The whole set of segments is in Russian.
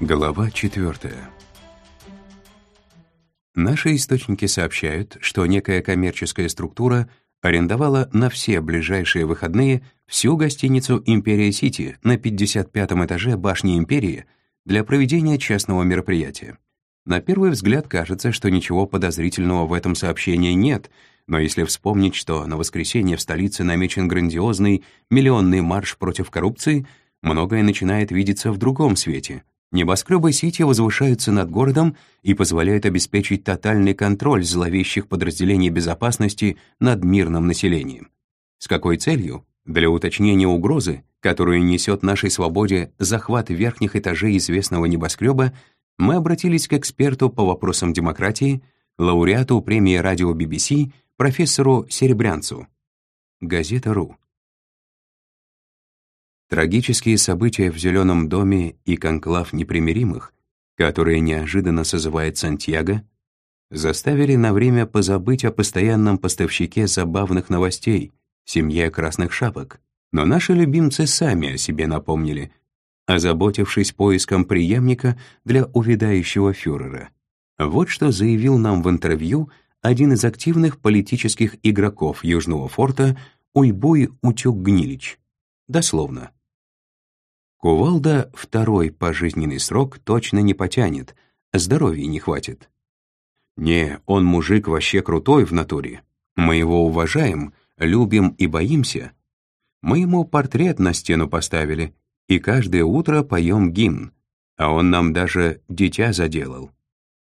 Глава 4. Наши источники сообщают, что некая коммерческая структура арендовала на все ближайшие выходные всю гостиницу «Империя Сити» на 55-м этаже башни «Империи» для проведения частного мероприятия. На первый взгляд кажется, что ничего подозрительного в этом сообщении нет, но если вспомнить, что на воскресенье в столице намечен грандиозный миллионный марш против коррупции, многое начинает видеться в другом свете — Небоскребы Сити возвышаются над городом и позволяют обеспечить тотальный контроль зловещих подразделений безопасности над мирным населением. С какой целью? Для уточнения угрозы, которую несет нашей свободе захват верхних этажей известного небоскреба, мы обратились к эксперту по вопросам демократии, лауреату премии радио BBC, профессору Серебрянцу. Газета «Ру». Трагические события в Зеленом доме и конклав непримиримых, которые неожиданно созывает Сантьяго, заставили на время позабыть о постоянном поставщике забавных новостей, семье красных шапок. Но наши любимцы сами о себе напомнили, озаботившись поиском преемника для увядающего фюрера. Вот что заявил нам в интервью один из активных политических игроков Южного форта Уйбуй Утюг Гнилич. Дословно. Кувалда второй пожизненный срок точно не потянет, здоровья не хватит. Не, он мужик вообще крутой в натуре. Мы его уважаем, любим и боимся. Мы ему портрет на стену поставили, и каждое утро поем гимн, а он нам даже дитя заделал.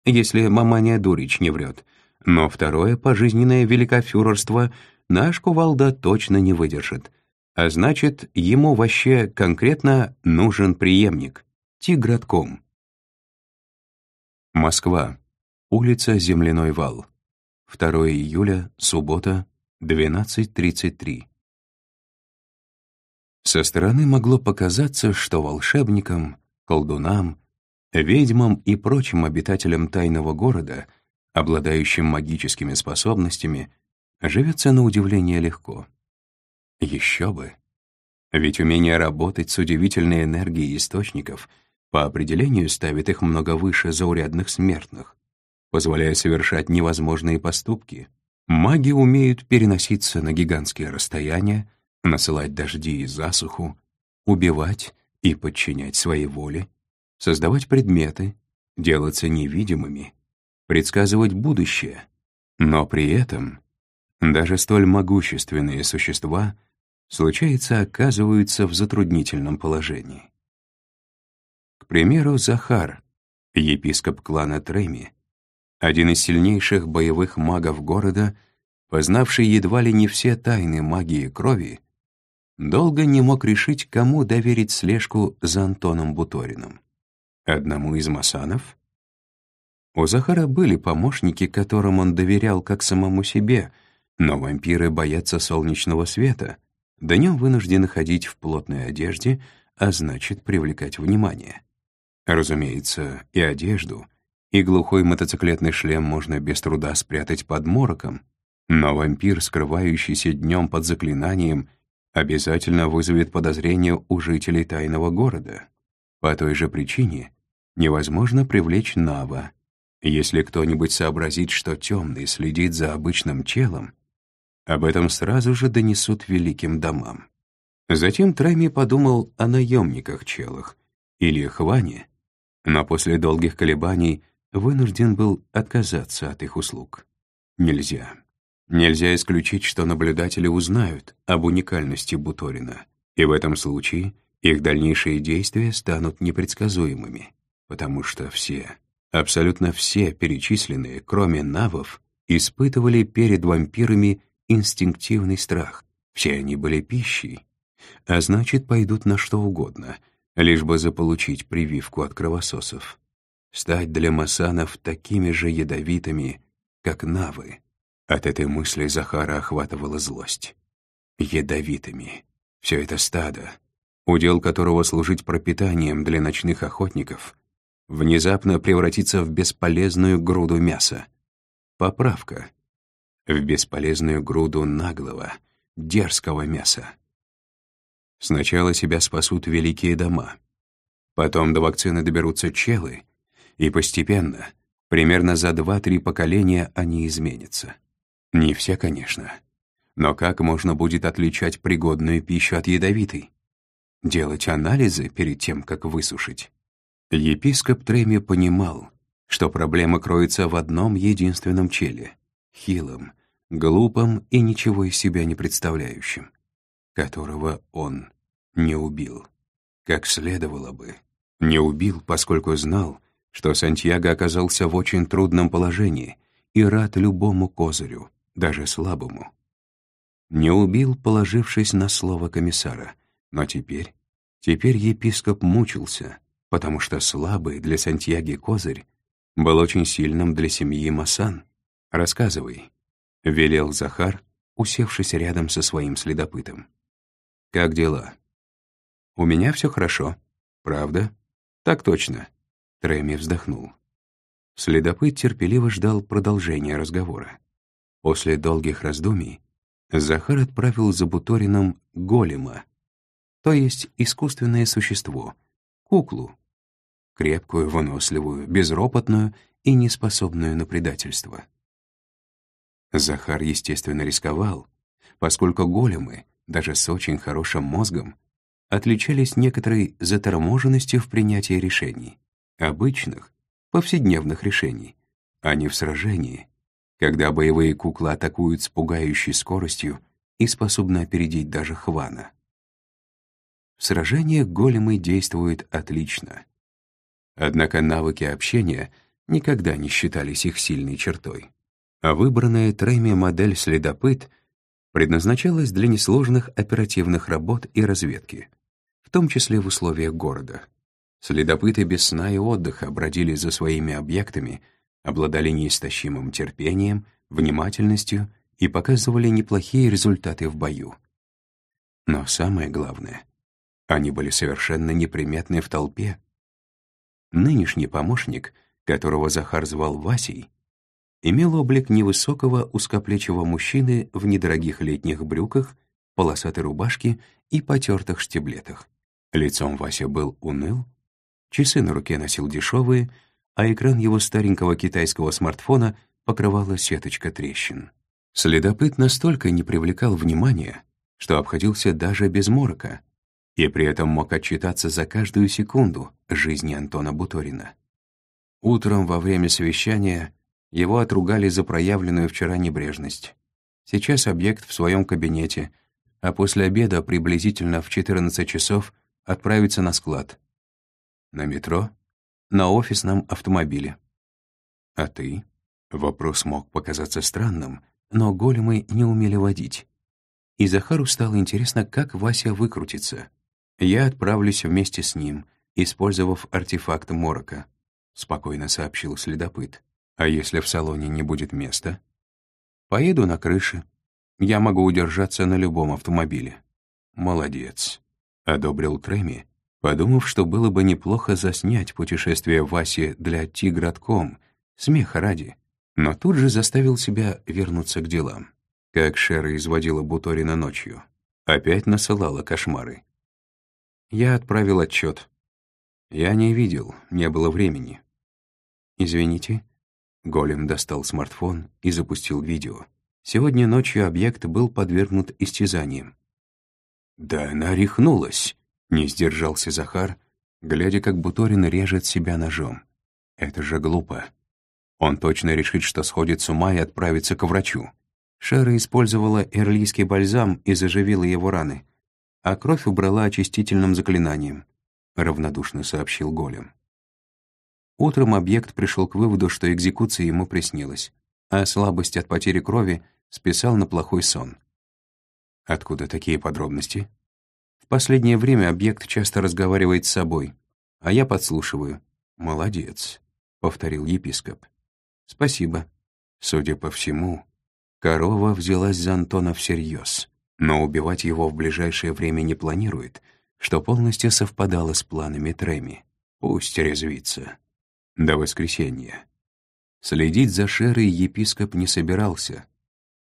Если маманя Дурич не врет. Но второе пожизненное великофюрерство наш кувалда точно не выдержит — а значит, ему вообще конкретно нужен преемник, Тигратком. Москва. Улица Земляной вал. 2 июля, суббота, 12.33. Со стороны могло показаться, что волшебникам, колдунам, ведьмам и прочим обитателям тайного города, обладающим магическими способностями, живется на удивление легко. Еще бы. Ведь умение работать с удивительной энергией источников по определению ставит их много выше заурядных смертных, позволяя совершать невозможные поступки. Маги умеют переноситься на гигантские расстояния, насылать дожди и засуху, убивать и подчинять своей воле, создавать предметы, делаться невидимыми, предсказывать будущее. Но при этом даже столь могущественные существа — случается, оказываются в затруднительном положении. К примеру, Захар, епископ клана Треми, один из сильнейших боевых магов города, познавший едва ли не все тайны магии крови, долго не мог решить, кому доверить слежку за Антоном Буториным. Одному из масанов? У Захара были помощники, которым он доверял как самому себе, но вампиры боятся солнечного света — Днем вынуждены ходить в плотной одежде, а значит, привлекать внимание. Разумеется, и одежду, и глухой мотоциклетный шлем можно без труда спрятать под мороком, но вампир, скрывающийся днем под заклинанием, обязательно вызовет подозрение у жителей тайного города. По той же причине невозможно привлечь Нава. Если кто-нибудь сообразит, что темный следит за обычным телом, об этом сразу же донесут великим домам. Затем Трайми подумал о наемниках-челах или Хване, но после долгих колебаний вынужден был отказаться от их услуг. Нельзя. Нельзя исключить, что наблюдатели узнают об уникальности Буторина, и в этом случае их дальнейшие действия станут непредсказуемыми, потому что все, абсолютно все перечисленные, кроме навов, испытывали перед вампирами инстинктивный страх. Все они были пищей, а значит, пойдут на что угодно, лишь бы заполучить прививку от кровососов. Стать для масанов такими же ядовитыми, как навы. От этой мысли Захара охватывала злость. Ядовитыми. Все это стадо, удел которого служить пропитанием для ночных охотников, внезапно превратится в бесполезную груду мяса. Поправка — в бесполезную груду наглого, дерзкого мяса. Сначала себя спасут великие дома. Потом до вакцины доберутся челы, и постепенно, примерно за 2-3 поколения, они изменятся. Не все, конечно. Но как можно будет отличать пригодную пищу от ядовитой? Делать анализы перед тем, как высушить? Епископ Треми понимал, что проблема кроется в одном единственном челе — хилом, глупом и ничего из себя не представляющем, которого он не убил, как следовало бы. Не убил, поскольку знал, что Сантьяго оказался в очень трудном положении и рад любому козырю, даже слабому. Не убил, положившись на слово комиссара, но теперь, теперь епископ мучился, потому что слабый для Сантьяги козырь был очень сильным для семьи Масан. Рассказывай, — велел Захар, усевшись рядом со своим следопытом. «Как дела?» «У меня все хорошо. Правда?» «Так точно», — Треми вздохнул. Следопыт терпеливо ждал продолжения разговора. После долгих раздумий Захар отправил за Буторином голема, то есть искусственное существо, куклу, крепкую, выносливую, безропотную и неспособную на предательство. Захар, естественно, рисковал, поскольку големы, даже с очень хорошим мозгом, отличались некоторой заторможенностью в принятии решений, обычных, повседневных решений, а не в сражении, когда боевые куклы атакуют с пугающей скоростью и способны опередить даже Хвана. В сражениях големы действуют отлично. Однако навыки общения никогда не считались их сильной чертой а выбранная Треми модель «Следопыт» предназначалась для несложных оперативных работ и разведки, в том числе в условиях города. Следопыты без сна и отдыха бродили за своими объектами, обладали неистощимым терпением, внимательностью и показывали неплохие результаты в бою. Но самое главное, они были совершенно неприметны в толпе. Нынешний помощник, которого Захар звал Васей, имел облик невысокого узкоплечего мужчины в недорогих летних брюках, полосатой рубашке и потертых штиблетах. Лицом Вася был уныл, часы на руке носил дешевые, а экран его старенького китайского смартфона покрывала сеточка трещин. Следопыт настолько не привлекал внимания, что обходился даже без морока, и при этом мог отчитаться за каждую секунду жизни Антона Буторина. Утром во время совещания его отругали за проявленную вчера небрежность. Сейчас объект в своем кабинете, а после обеда приблизительно в 14 часов отправится на склад. На метро? На офисном автомобиле. А ты? Вопрос мог показаться странным, но големы не умели водить. И Захару стало интересно, как Вася выкрутится. Я отправлюсь вместе с ним, использовав артефакт Морока, спокойно сообщил следопыт. А если в салоне не будет места? Поеду на крыше. Я могу удержаться на любом автомобиле. Молодец. Одобрил Треми, подумав, что было бы неплохо заснять путешествие Васи для Тигратком, смеха ради, но тут же заставил себя вернуться к делам. Как Шера изводила Буторина ночью. Опять насылала кошмары. Я отправил отчет. Я не видел, не было времени. Извините, Голем достал смартфон и запустил видео. Сегодня ночью объект был подвергнут истязаниям. «Да она рехнулась», — не сдержался Захар, глядя, как Буторин режет себя ножом. «Это же глупо. Он точно решит, что сходит с ума и отправится к врачу». Шера использовала эрлийский бальзам и заживила его раны, а кровь убрала очистительным заклинанием, — равнодушно сообщил Голем. Утром объект пришел к выводу, что экзекуция ему приснилась, а слабость от потери крови списал на плохой сон. Откуда такие подробности? В последнее время объект часто разговаривает с собой, а я подслушиваю. «Молодец», — повторил епископ. «Спасибо». Судя по всему, корова взялась за Антона всерьез, но убивать его в ближайшее время не планирует, что полностью совпадало с планами Треми. Пусть резвится до воскресенья. Следить за Шерой епископ не собирался,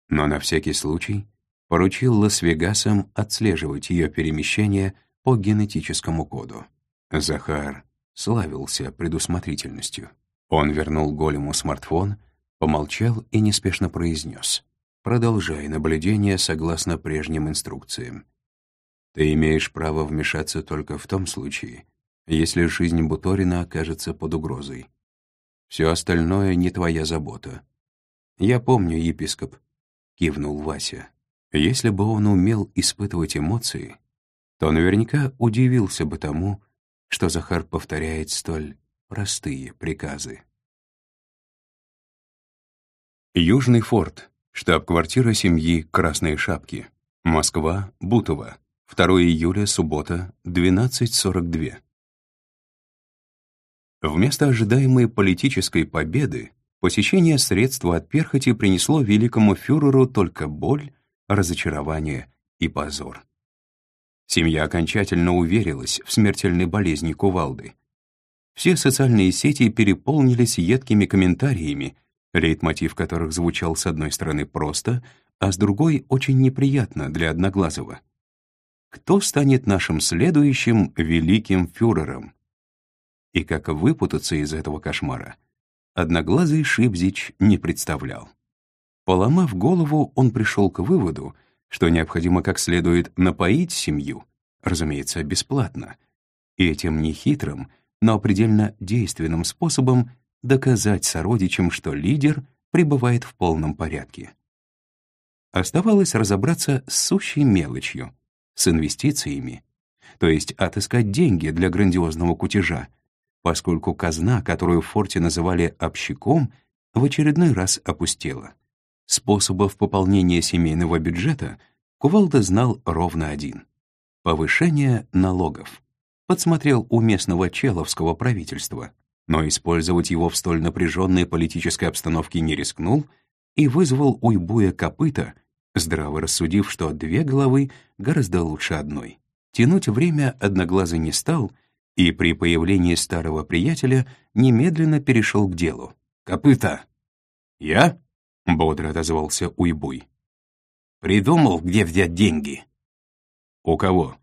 но на всякий случай поручил Лас-Вегасам отслеживать ее перемещение по генетическому коду. Захар славился предусмотрительностью. Он вернул голему смартфон, помолчал и неспешно произнес. «Продолжай наблюдение согласно прежним инструкциям. Ты имеешь право вмешаться только в том случае, если жизнь Буторина окажется под угрозой. Все остальное не твоя забота. Я помню, епископ, — кивнул Вася. Если бы он умел испытывать эмоции, то наверняка удивился бы тому, что Захар повторяет столь простые приказы. Южный форт, штаб-квартира семьи Красные Шапки, Москва, Бутово, 2 июля, суббота, 12.42. Вместо ожидаемой политической победы посещение средства от перхоти принесло великому фюреру только боль, разочарование и позор. Семья окончательно уверилась в смертельной болезни кувалды. Все социальные сети переполнились едкими комментариями, лейтмотив которых звучал с одной стороны просто, а с другой очень неприятно для Одноглазого. Кто станет нашим следующим великим фюрером? И как выпутаться из этого кошмара, одноглазый Шибзич не представлял. Поломав голову, он пришел к выводу, что необходимо как следует напоить семью, разумеется, бесплатно, и этим нехитрым, но предельно действенным способом доказать сородичам, что лидер пребывает в полном порядке. Оставалось разобраться с сущей мелочью, с инвестициями, то есть отыскать деньги для грандиозного кутежа, поскольку казна, которую в форте называли «общаком», в очередной раз опустела. Способов пополнения семейного бюджета Кувалда знал ровно один — повышение налогов. Подсмотрел у местного человского правительства, но использовать его в столь напряженной политической обстановке не рискнул и вызвал уйбуя копыта, здраво рассудив, что две головы гораздо лучше одной. Тянуть время одноглазый не стал — и при появлении старого приятеля немедленно перешел к делу. «Копыта!» «Я?» — бодро отозвался Уйбуй. «Придумал, где взять деньги?» «У кого?»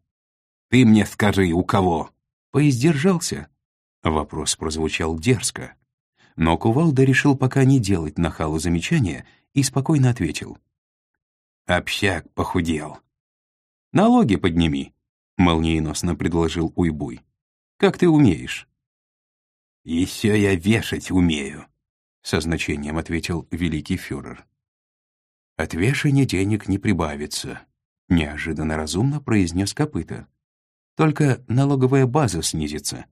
«Ты мне скажи, у кого?» «Поиздержался?» Вопрос прозвучал дерзко. Но Кувалда решил пока не делать нахалу замечания и спокойно ответил. «Общак похудел». «Налоги подними», — молниеносно предложил Уйбуй. Как ты умеешь?» «Еще я вешать умею», — со значением ответил великий фюрер. «От вешания денег не прибавится», — неожиданно разумно произнес копыта. «Только налоговая база снизится».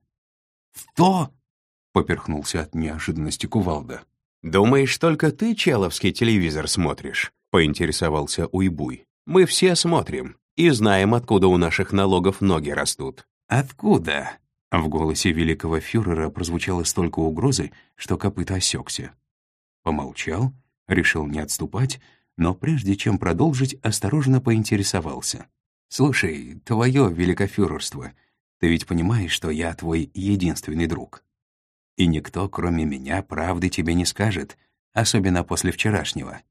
«Что?» — поперхнулся от неожиданности кувалда. «Думаешь, только ты человский телевизор смотришь?» — поинтересовался Уйбуй. «Мы все смотрим и знаем, откуда у наших налогов ноги растут». «Откуда?» В голосе великого фюрера прозвучало столько угрозы, что копыта осекся. Помолчал, решил не отступать, но прежде чем продолжить, осторожно поинтересовался. «Слушай, твое великофюрерство, ты ведь понимаешь, что я твой единственный друг. И никто, кроме меня, правды тебе не скажет, особенно после вчерашнего».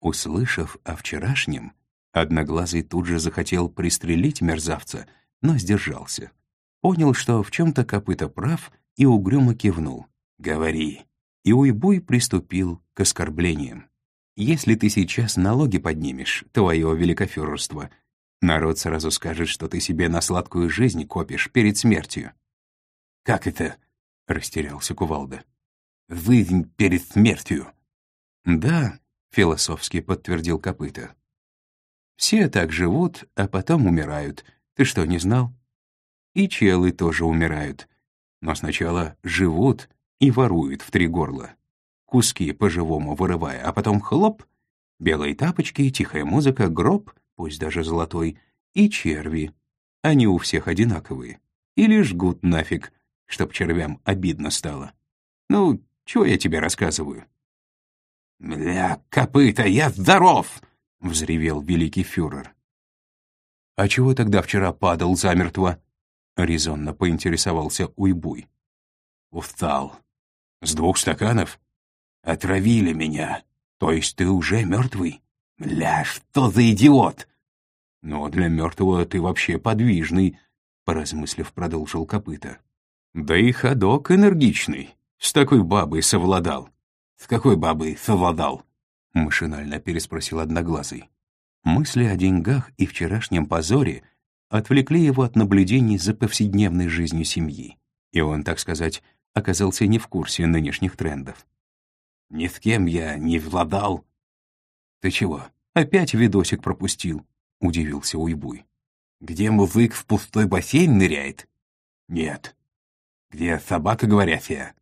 Услышав о вчерашнем, Одноглазый тут же захотел пристрелить мерзавца, но сдержался понял, что в чем-то копыта прав, и угрюмо кивнул. «Говори». И Уйбуй приступил к оскорблениям. «Если ты сейчас налоги поднимешь, твое великофюрерство, народ сразу скажет, что ты себе на сладкую жизнь копишь перед смертью». «Как это?» — растерялся Кувалда. «Жизнь перед смертью». «Да», — философски подтвердил копыта. «Все так живут, а потом умирают. Ты что, не знал?» И челы тоже умирают. Но сначала живут и воруют в три горла. Куски по-живому вырывая, а потом хлоп, белые тапочки, тихая музыка, гроб, пусть даже золотой, и черви. Они у всех одинаковые. Или жгут нафиг, чтоб червям обидно стало. Ну, чего я тебе рассказываю? «Бля, копыта, я здоров!» — взревел великий фюрер. «А чего тогда вчера падал замертво?» — резонно поинтересовался Уйбуй. «Устал. С двух стаканов? Отравили меня. То есть ты уже мертвый? Бля, что за идиот!» «Но для мертвого ты вообще подвижный. поразмыслив, продолжил копыта. Да и ходок энергичный. С такой бабой совладал. С какой бабой совладал? Машинально переспросил Одноглазый. Мысли о деньгах и вчерашнем позоре отвлекли его от наблюдений за повседневной жизнью семьи, и он, так сказать, оказался не в курсе нынешних трендов. «Ни с кем я не владал». «Ты чего, опять видосик пропустил?» — удивился Уйбуй. «Где музык в пустой бассейн ныряет?» «Нет». «Где собака говорящая?»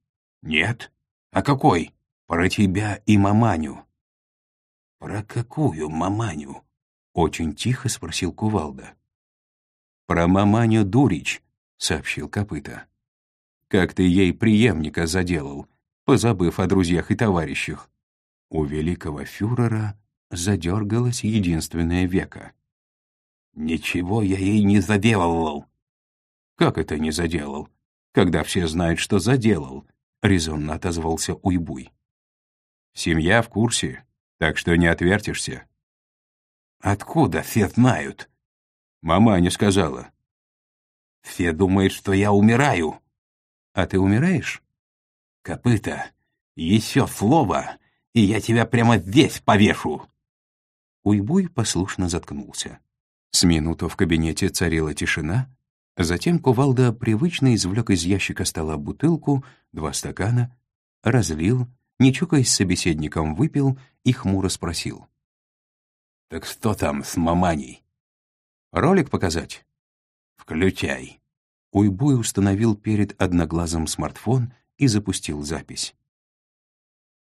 «Нет». «А какой?» «Про тебя и маманю». «Про какую маманю?» — очень тихо спросил Кувалда. «Про маманю Дурич», — сообщил Копыта. «Как ты ей преемника заделал, позабыв о друзьях и товарищах?» У великого фюрера задергалось единственное веко. «Ничего я ей не заделывал». «Как это не заделал? Когда все знают, что заделал?» — резонно отозвался Уйбуй. «Семья в курсе, так что не отвертишься». «Откуда все знают?» «Мама не сказала». «Все думают, что я умираю». «А ты умираешь?» «Копыта, еще слово, и я тебя прямо здесь повешу». Уйбуй послушно заткнулся. С минуту в кабинете царила тишина, затем Кувалда привычно извлек из ящика стола бутылку, два стакана, разлил, не чукаясь с собеседником, выпил и хмуро спросил. «Так что там с маманей?» «Ролик показать?» «Включай». Уйбуй установил перед одноглазым смартфон и запустил запись.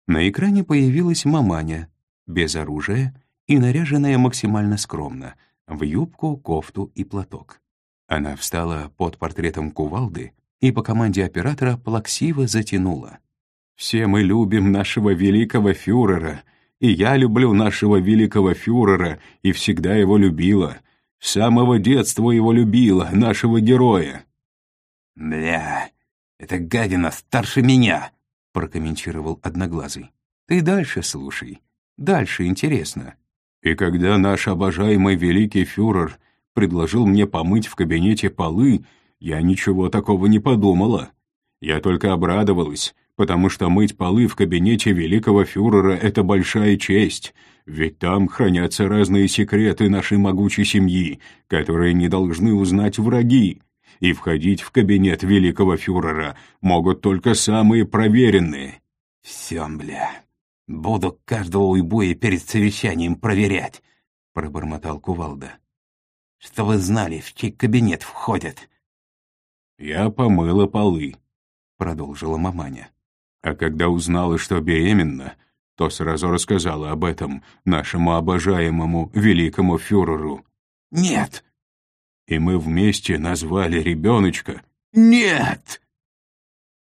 На экране появилась маманя, без оружия и наряженная максимально скромно, в юбку, кофту и платок. Она встала под портретом кувалды и по команде оператора плаксиво затянула. «Все мы любим нашего великого фюрера, и я люблю нашего великого фюрера и всегда его любила. С самого детства его любила, нашего героя». «Бля, эта гадина старше меня», — прокомментировал Одноглазый. «Ты дальше слушай. Дальше интересно». И когда наш обожаемый великий фюрер предложил мне помыть в кабинете полы, я ничего такого не подумала. Я только обрадовалась, потому что мыть полы в кабинете великого фюрера — это большая честь, ведь там хранятся разные секреты нашей могучей семьи, которые не должны узнать враги, и входить в кабинет великого фюрера могут только самые проверенные. «Все, бля, буду каждого уйбуя перед совещанием проверять», — пробормотал Кувалда. «Что вы знали, в чей кабинет входят?» «Я помыла полы», — продолжила маманя. А когда узнала, что беременна, то сразу рассказала об этом нашему обожаемому великому фюреру. «Нет!» И мы вместе назвали ребеночка «Нет!»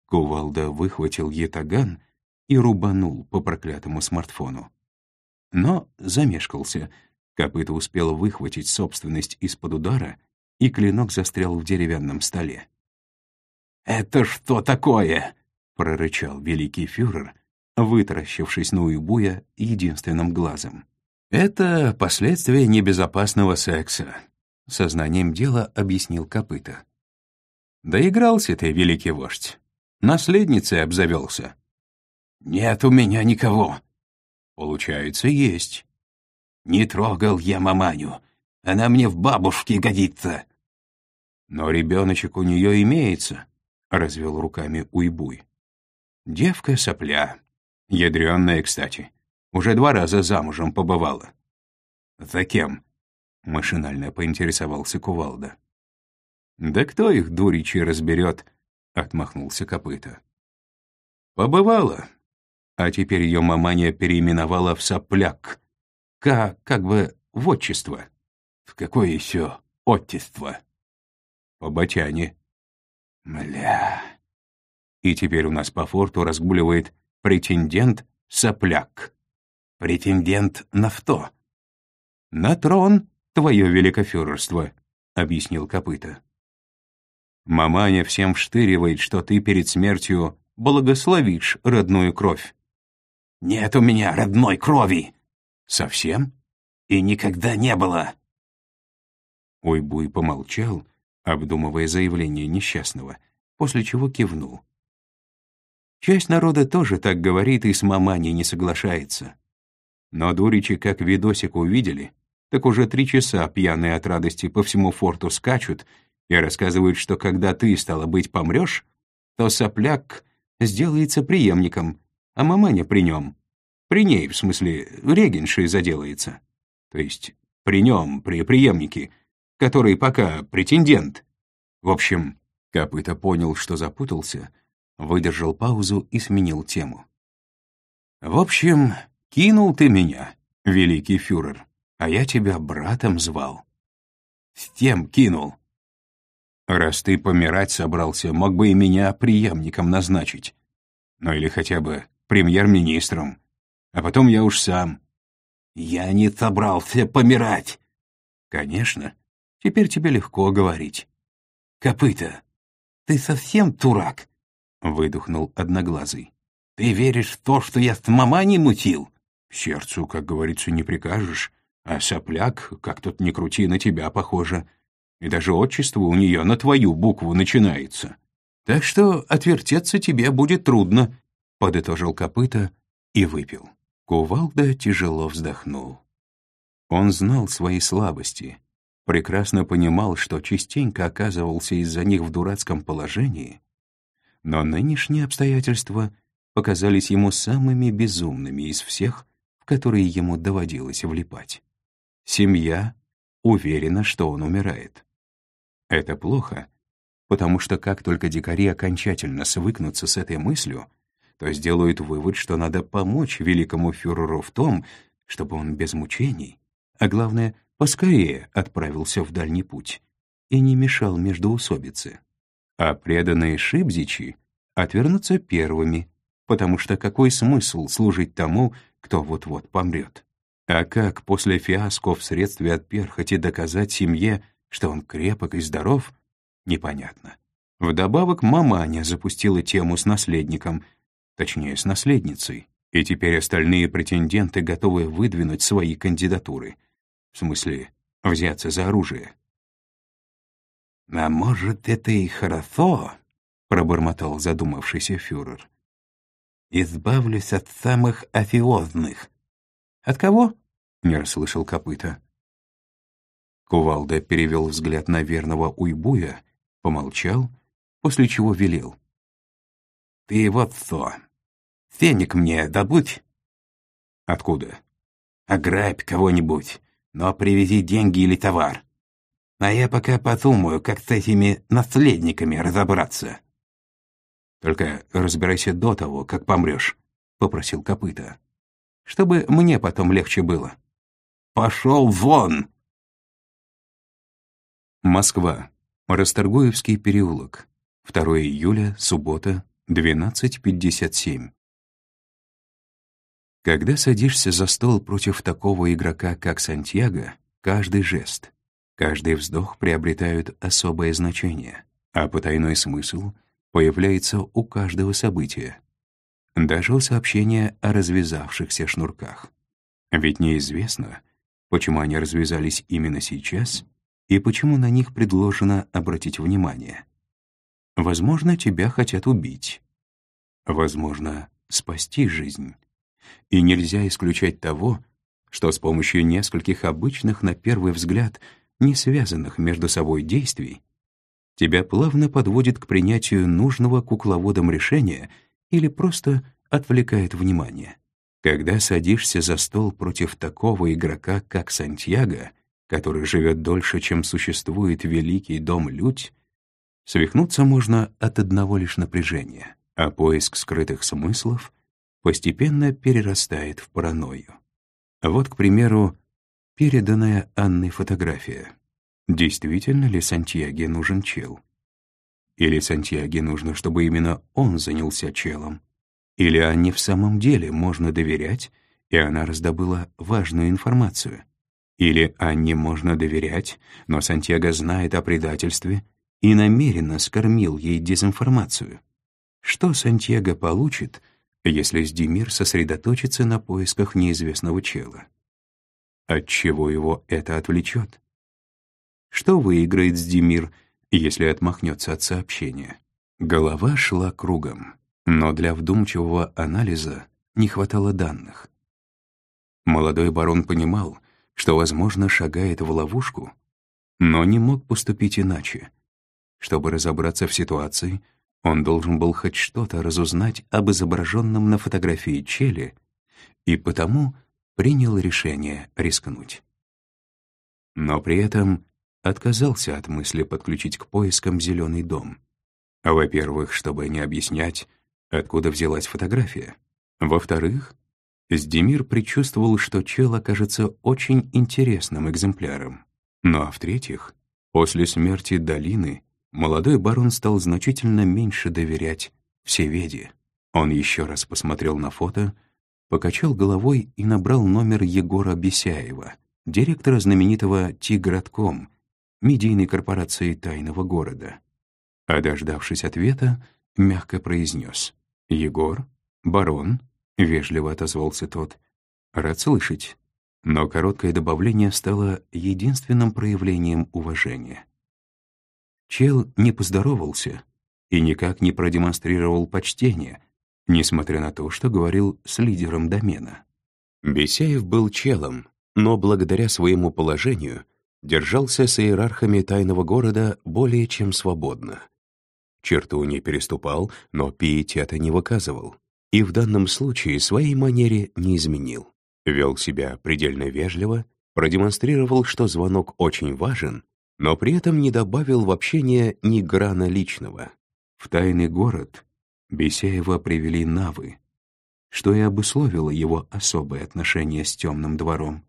Кувалда выхватил етаган и рубанул по проклятому смартфону. Но замешкался. Копыто успел выхватить собственность из-под удара, и клинок застрял в деревянном столе. «Это что такое?» — прорычал великий фюрер, вытаращившись на уйбуя единственным глазом. «Это последствия небезопасного секса», — сознанием дела объяснил копыта. «Доигрался ты, великий вождь. Наследницей обзавелся». «Нет у меня никого». «Получается, есть». «Не трогал я маманю. Она мне в бабушке годится». «Но ребеночек у нее имеется», — развел руками Уйбуй. Девка сопля. Ядрённая, кстати. Уже два раза замужем побывала. «За кем?» — машинально поинтересовался Кувалда. «Да кто их, дуричи, разберет?» — отмахнулся копыта. «Побывала, а теперь ее маманя переименовала в сопляк. Как, как бы в отчество. В какое еще отчество? По батяне. Мля. И теперь у нас по форту разгуливает претендент-сопляк. Претендент на что? На трон, твое великофюрерство, объяснил копыта. Маманя всем вштыривает, что ты перед смертью благословишь родную кровь. Нет у меня родной крови. Совсем? И никогда не было. Уйбуй помолчал, обдумывая заявление несчастного, после чего кивнул. Часть народа тоже так говорит и с маманей не соглашается. Но дуричи как видосик увидели, так уже три часа пьяные от радости по всему форту скачут и рассказывают, что когда ты, стало быть, помрешь, то сопляк сделается преемником, а маманя при нем. При ней, в смысле, регеншей заделается. То есть при нем, при преемнике, который пока претендент. В общем, Копыта понял, что запутался, выдержал паузу и сменил тему. «В общем, кинул ты меня, великий фюрер, а я тебя братом звал». «С тем кинул». «Раз ты помирать собрался, мог бы и меня преемником назначить. Ну или хотя бы премьер-министром. А потом я уж сам». «Я не собрался помирать». «Конечно. Теперь тебе легко говорить». «Копыта, ты совсем дурак?» — выдохнул Одноглазый. «Ты веришь в то, что я с маманей мутил?» «Сердцу, как говорится, не прикажешь, а сопляк, как тут ни крути, на тебя похоже. И даже отчество у нее на твою букву начинается. Так что отвертеться тебе будет трудно», — подытожил копыта и выпил. Кувалда тяжело вздохнул. Он знал свои слабости, прекрасно понимал, что частенько оказывался из-за них в дурацком положении, но нынешние обстоятельства показались ему самыми безумными из всех, в которые ему доводилось влипать. Семья уверена, что он умирает. Это плохо, потому что как только дикари окончательно свыкнутся с этой мыслью, то сделают вывод, что надо помочь великому фюреру в том, чтобы он без мучений, а главное, поскорее отправился в дальний путь и не мешал междоусобице. А преданные шибзичи отвернутся первыми, потому что какой смысл служить тому, кто вот-вот помрет? А как после фиаско в средстве от перхоти доказать семье, что он крепок и здоров, непонятно. Вдобавок маманя запустила тему с наследником, точнее, с наследницей, и теперь остальные претенденты готовы выдвинуть свои кандидатуры — в смысле, взяться за оружие. «А может, это и хорошо?» — пробормотал задумавшийся фюрер. «Избавлюсь от самых офиозных». «От кого?» — не расслышал копыта. Кувалда перевел взгляд на верного уйбуя, помолчал, после чего велел. «Ты вот что, феник мне добудь?» «Откуда?» «Ограбь кого-нибудь, но привези деньги или товар. А я пока подумаю, как с этими наследниками разобраться». «Только разбирайся до того, как помрешь», — попросил копыта. «Чтобы мне потом легче было». «Пошел вон!» Москва. Расторгуевский переулок. 2 июля, суббота, 12.57. Когда садишься за стол против такого игрока, как Сантьяго, каждый жест, каждый вздох приобретают особое значение, а потайной смысл появляется у каждого события. Даже у сообщения о развязавшихся шнурках. Ведь неизвестно, почему они развязались именно сейчас и почему на них предложено обратить внимание. Возможно, тебя хотят убить. Возможно, спасти жизнь. И нельзя исключать того, что с помощью нескольких обычных, на первый взгляд, не связанных между собой действий, тебя плавно подводит к принятию нужного кукловодом решения или просто отвлекает внимание. Когда садишься за стол против такого игрока, как Сантьяго, который живет дольше, чем существует великий дом Людь, свихнуться можно от одного лишь напряжения, а поиск скрытых смыслов постепенно перерастает в паранойю. Вот, к примеру, переданная Анной фотография. Действительно ли Сантьяге нужен чел? Или Сантьяге нужно, чтобы именно он занялся челом? Или Анне в самом деле можно доверять, и она раздобыла важную информацию? Или Анне можно доверять, но Сантьяго знает о предательстве и намеренно скормил ей дезинформацию? Что Сантьяго получит, если Сдемир сосредоточится на поисках неизвестного чела? От чего его это отвлечет? Что выиграет Сдемир, если отмахнется от сообщения. Голова шла кругом, но для вдумчивого анализа не хватало данных. Молодой барон понимал, что, возможно, шагает в ловушку, но не мог поступить иначе. Чтобы разобраться в ситуации, он должен был хоть что-то разузнать об изображенном на фотографии Челе и потому принял решение рискнуть. Но при этом отказался от мысли подключить к поискам зеленый дом. Во-первых, чтобы не объяснять, откуда взялась фотография. Во-вторых, Сдемир предчувствовал, что чел окажется очень интересным экземпляром. Ну а в-третьих, после смерти Долины молодой барон стал значительно меньше доверять всеведе. Он еще раз посмотрел на фото, покачал головой и набрал номер Егора Бесяева, директора знаменитого «Тигратком», медийной корпорации тайного города. А дождавшись ответа, мягко произнес «Егор? Барон?» — вежливо отозвался тот. «Рад слышать». Но короткое добавление стало единственным проявлением уважения. Чел не поздоровался и никак не продемонстрировал почтения, несмотря на то, что говорил с лидером домена. Бесяев был челом, но благодаря своему положению держался с иерархами тайного города более чем свободно. Черту не переступал, но пиетета не выказывал, и в данном случае своей манере не изменил. Вел себя предельно вежливо, продемонстрировал, что звонок очень важен, но при этом не добавил в общение ни грана личного. В тайный город Бесяева привели Навы, что и обусловило его особое отношение с темным двором.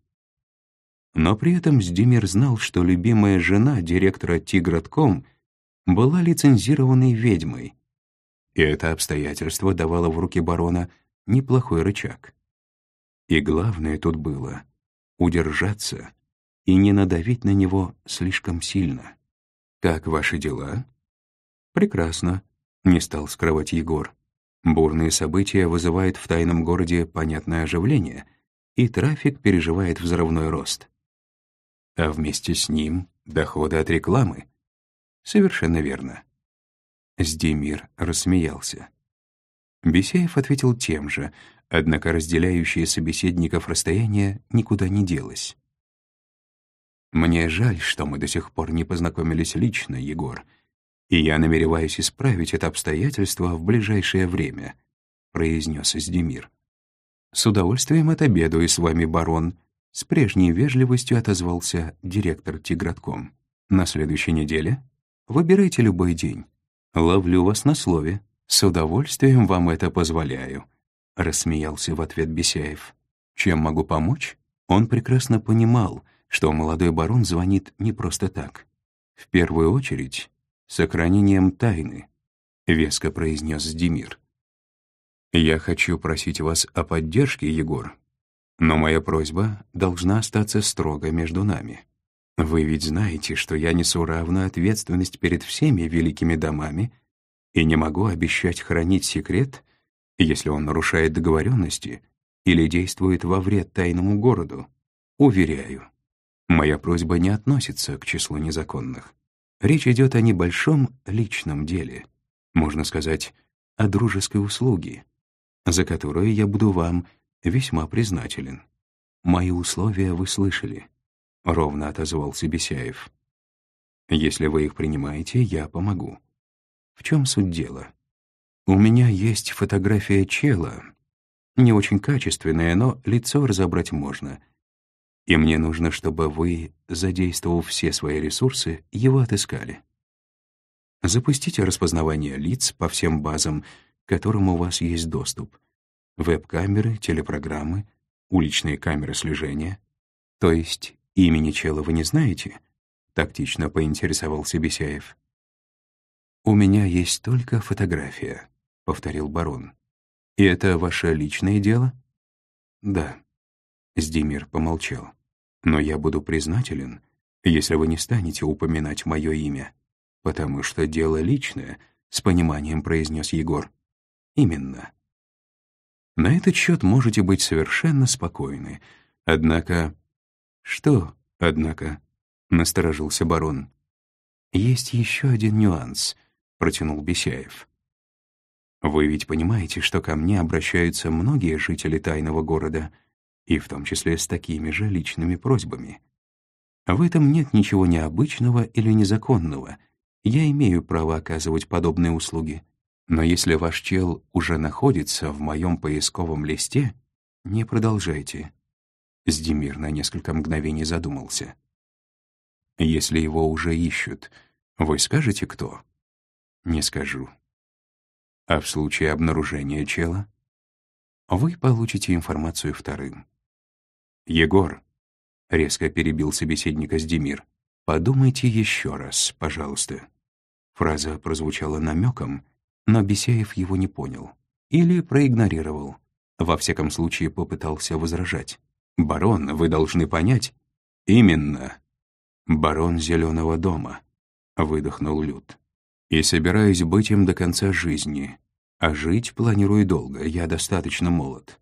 Но при этом Сдемир знал, что любимая жена директора Тигратком была лицензированной ведьмой, и это обстоятельство давало в руки барона неплохой рычаг. И главное тут было — удержаться и не надавить на него слишком сильно. «Как ваши дела?» «Прекрасно», — не стал скрывать Егор. Бурные события вызывают в тайном городе понятное оживление, и трафик переживает взрывной рост. А вместе с ним доходы от рекламы. Совершенно верно. Сдемир рассмеялся. Бесяев ответил тем же, однако разделяющее собеседников расстояние никуда не делось. «Мне жаль, что мы до сих пор не познакомились лично, Егор, и я намереваюсь исправить это обстоятельство в ближайшее время», — произнес Издемир. «С удовольствием отобедаю с вами, барон», — с прежней вежливостью отозвался директор Тигратком. «На следующей неделе? Выбирайте любой день. Ловлю вас на слове. С удовольствием вам это позволяю», — рассмеялся в ответ Бесяев. «Чем могу помочь?» Он прекрасно понимал, что молодой барон звонит не просто так. В первую очередь, сохранением тайны, — веско произнес Демир. «Я хочу просить вас о поддержке, Егор, но моя просьба должна остаться строго между нами. Вы ведь знаете, что я несу равную ответственность перед всеми великими домами и не могу обещать хранить секрет, если он нарушает договоренности или действует во вред тайному городу. Уверяю, Моя просьба не относится к числу незаконных. Речь идет о небольшом личном деле, можно сказать, о дружеской услуге, за которую я буду вам весьма признателен. Мои условия вы слышали, — ровно отозвался Бесяев. Если вы их принимаете, я помогу. В чем суть дела? У меня есть фотография чела, не очень качественная, но лицо разобрать можно — и мне нужно, чтобы вы, задействовав все свои ресурсы, его отыскали. Запустите распознавание лиц по всем базам, к которым у вас есть доступ. Веб-камеры, телепрограммы, уличные камеры слежения. То есть имени чела вы не знаете? Тактично поинтересовался Бесяев. «У меня есть только фотография», — повторил барон. «И это ваше личное дело?» «Да», Сдимир помолчал. «Но я буду признателен, если вы не станете упоминать мое имя, потому что дело личное», — с пониманием произнес Егор. «Именно. На этот счет можете быть совершенно спокойны. Однако...» «Что, однако?» — насторожился барон. «Есть еще один нюанс», — протянул Бесяев. «Вы ведь понимаете, что ко мне обращаются многие жители тайного города, и в том числе с такими же личными просьбами. В этом нет ничего необычного или незаконного. Я имею право оказывать подобные услуги. Но если ваш чел уже находится в моем поисковом листе, не продолжайте». Сдемир на несколько мгновений задумался. Если его уже ищут, вы скажете, кто? Не скажу. А в случае обнаружения чела? Вы получите информацию вторым. Егор, резко перебил собеседника Сдемир, подумайте еще раз, пожалуйста. Фраза прозвучала намеком, но Бесяев его не понял. Или проигнорировал. Во всяком случае, попытался возражать. «Барон, вы должны понять». «Именно», «Барон Зеленого дома», — выдохнул Люд. «И собираюсь быть им до конца жизни. А жить планирую долго, я достаточно молод.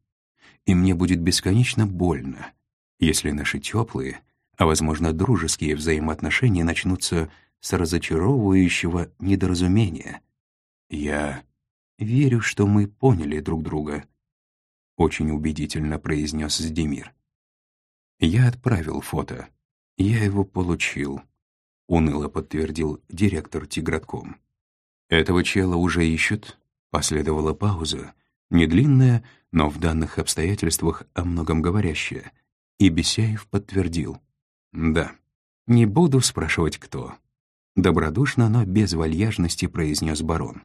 И мне будет бесконечно больно, если наши теплые, а, возможно, дружеские взаимоотношения начнутся с разочаровывающего недоразумения. Я верю, что мы поняли друг друга», — очень убедительно произнес Сдемир. Я отправил фото. «Я его получил», — уныло подтвердил директор Тигратком. «Этого чела уже ищут?» Последовала пауза, не длинная, но в данных обстоятельствах о многом говорящая, и Бесяев подтвердил. «Да, не буду спрашивать, кто». Добродушно, но без вальяжности произнес барон.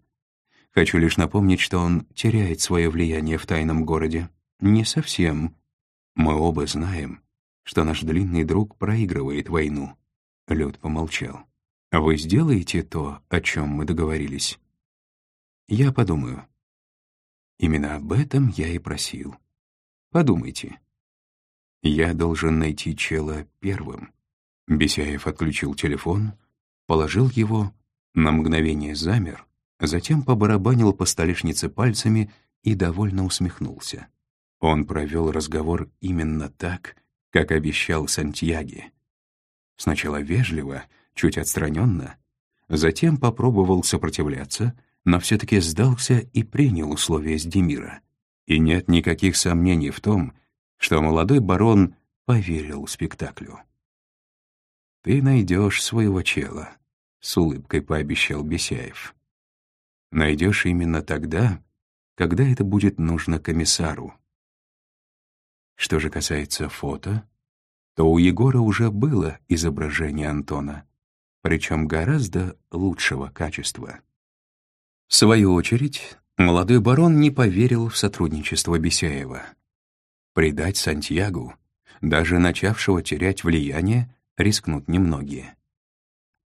«Хочу лишь напомнить, что он теряет свое влияние в тайном городе. Не совсем. Мы оба знаем, что наш длинный друг проигрывает войну. Люд помолчал. «Вы сделаете то, о чем мы договорились?» «Я подумаю». Именно об этом я и просил. Подумайте. Я должен найти чела первым. Бесяев отключил телефон, положил его, на мгновение замер, затем побарабанил по столешнице пальцами и довольно усмехнулся. Он провел разговор именно так, как обещал Сантьяги. Сначала вежливо, чуть отстраненно, затем попробовал сопротивляться, но все-таки сдался и принял условия Сдемира. И нет никаких сомнений в том, что молодой барон поверил спектаклю. «Ты найдешь своего чела», — с улыбкой пообещал Бесяев. «Найдешь именно тогда, когда это будет нужно комиссару. Что же касается фото, то у Егора уже было изображение Антона, причем гораздо лучшего качества. В свою очередь, молодой барон не поверил в сотрудничество Бесяева. Предать Сантьягу, даже начавшего терять влияние, рискнут немногие.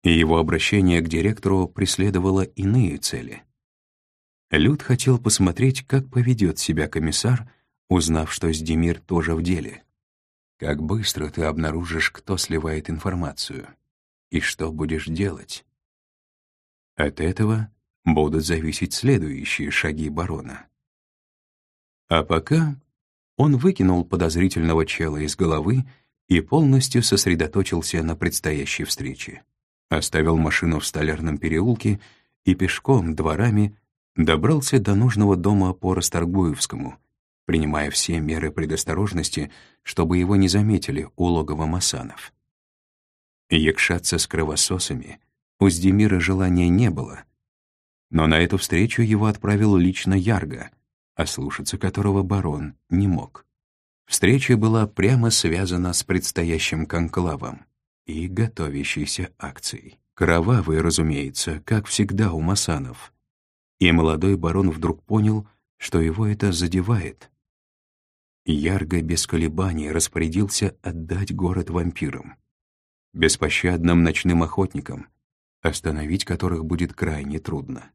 И его обращение к директору преследовало иные цели. Люд хотел посмотреть, как поведет себя комиссар, узнав, что Сдемир тоже в деле. Как быстро ты обнаружишь, кто сливает информацию, и что будешь делать. От этого будут зависеть следующие шаги барона. А пока он выкинул подозрительного чела из головы и полностью сосредоточился на предстоящей встрече. Оставил машину в столярном переулке и пешком, дворами, добрался до нужного дома по Расторгуевскому — принимая все меры предосторожности, чтобы его не заметили у логова Масанов. Якшаться с кровососами у Сдемира желания не было, но на эту встречу его отправил лично Ярго, ослушаться которого барон не мог. Встреча была прямо связана с предстоящим конклавом и готовящейся акцией. Кровавой, разумеется, как всегда у Масанов. И молодой барон вдруг понял, что его это задевает. Ярго без колебаний распорядился отдать город вампирам, беспощадным ночным охотникам, остановить которых будет крайне трудно.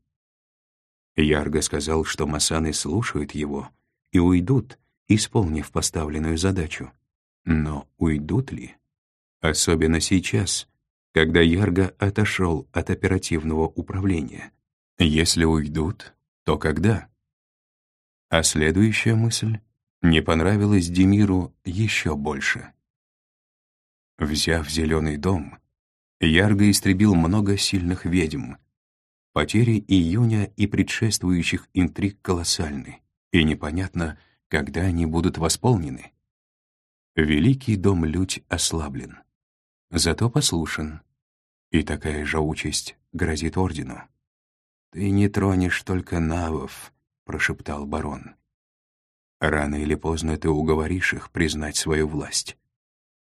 Ярго сказал, что масаны слушают его и уйдут, исполнив поставленную задачу. Но уйдут ли? Особенно сейчас, когда Ярго отошел от оперативного управления. Если уйдут, то когда? А следующая мысль не понравилось Демиру еще больше. Взяв зеленый дом, Ярго истребил много сильных ведьм. Потери июня и предшествующих интриг колоссальны, и непонятно, когда они будут восполнены. Великий дом Людь ослаблен, зато послушен, и такая же участь грозит ордену. «Ты не тронешь только навов», — прошептал барон. «Рано или поздно ты уговоришь их признать свою власть.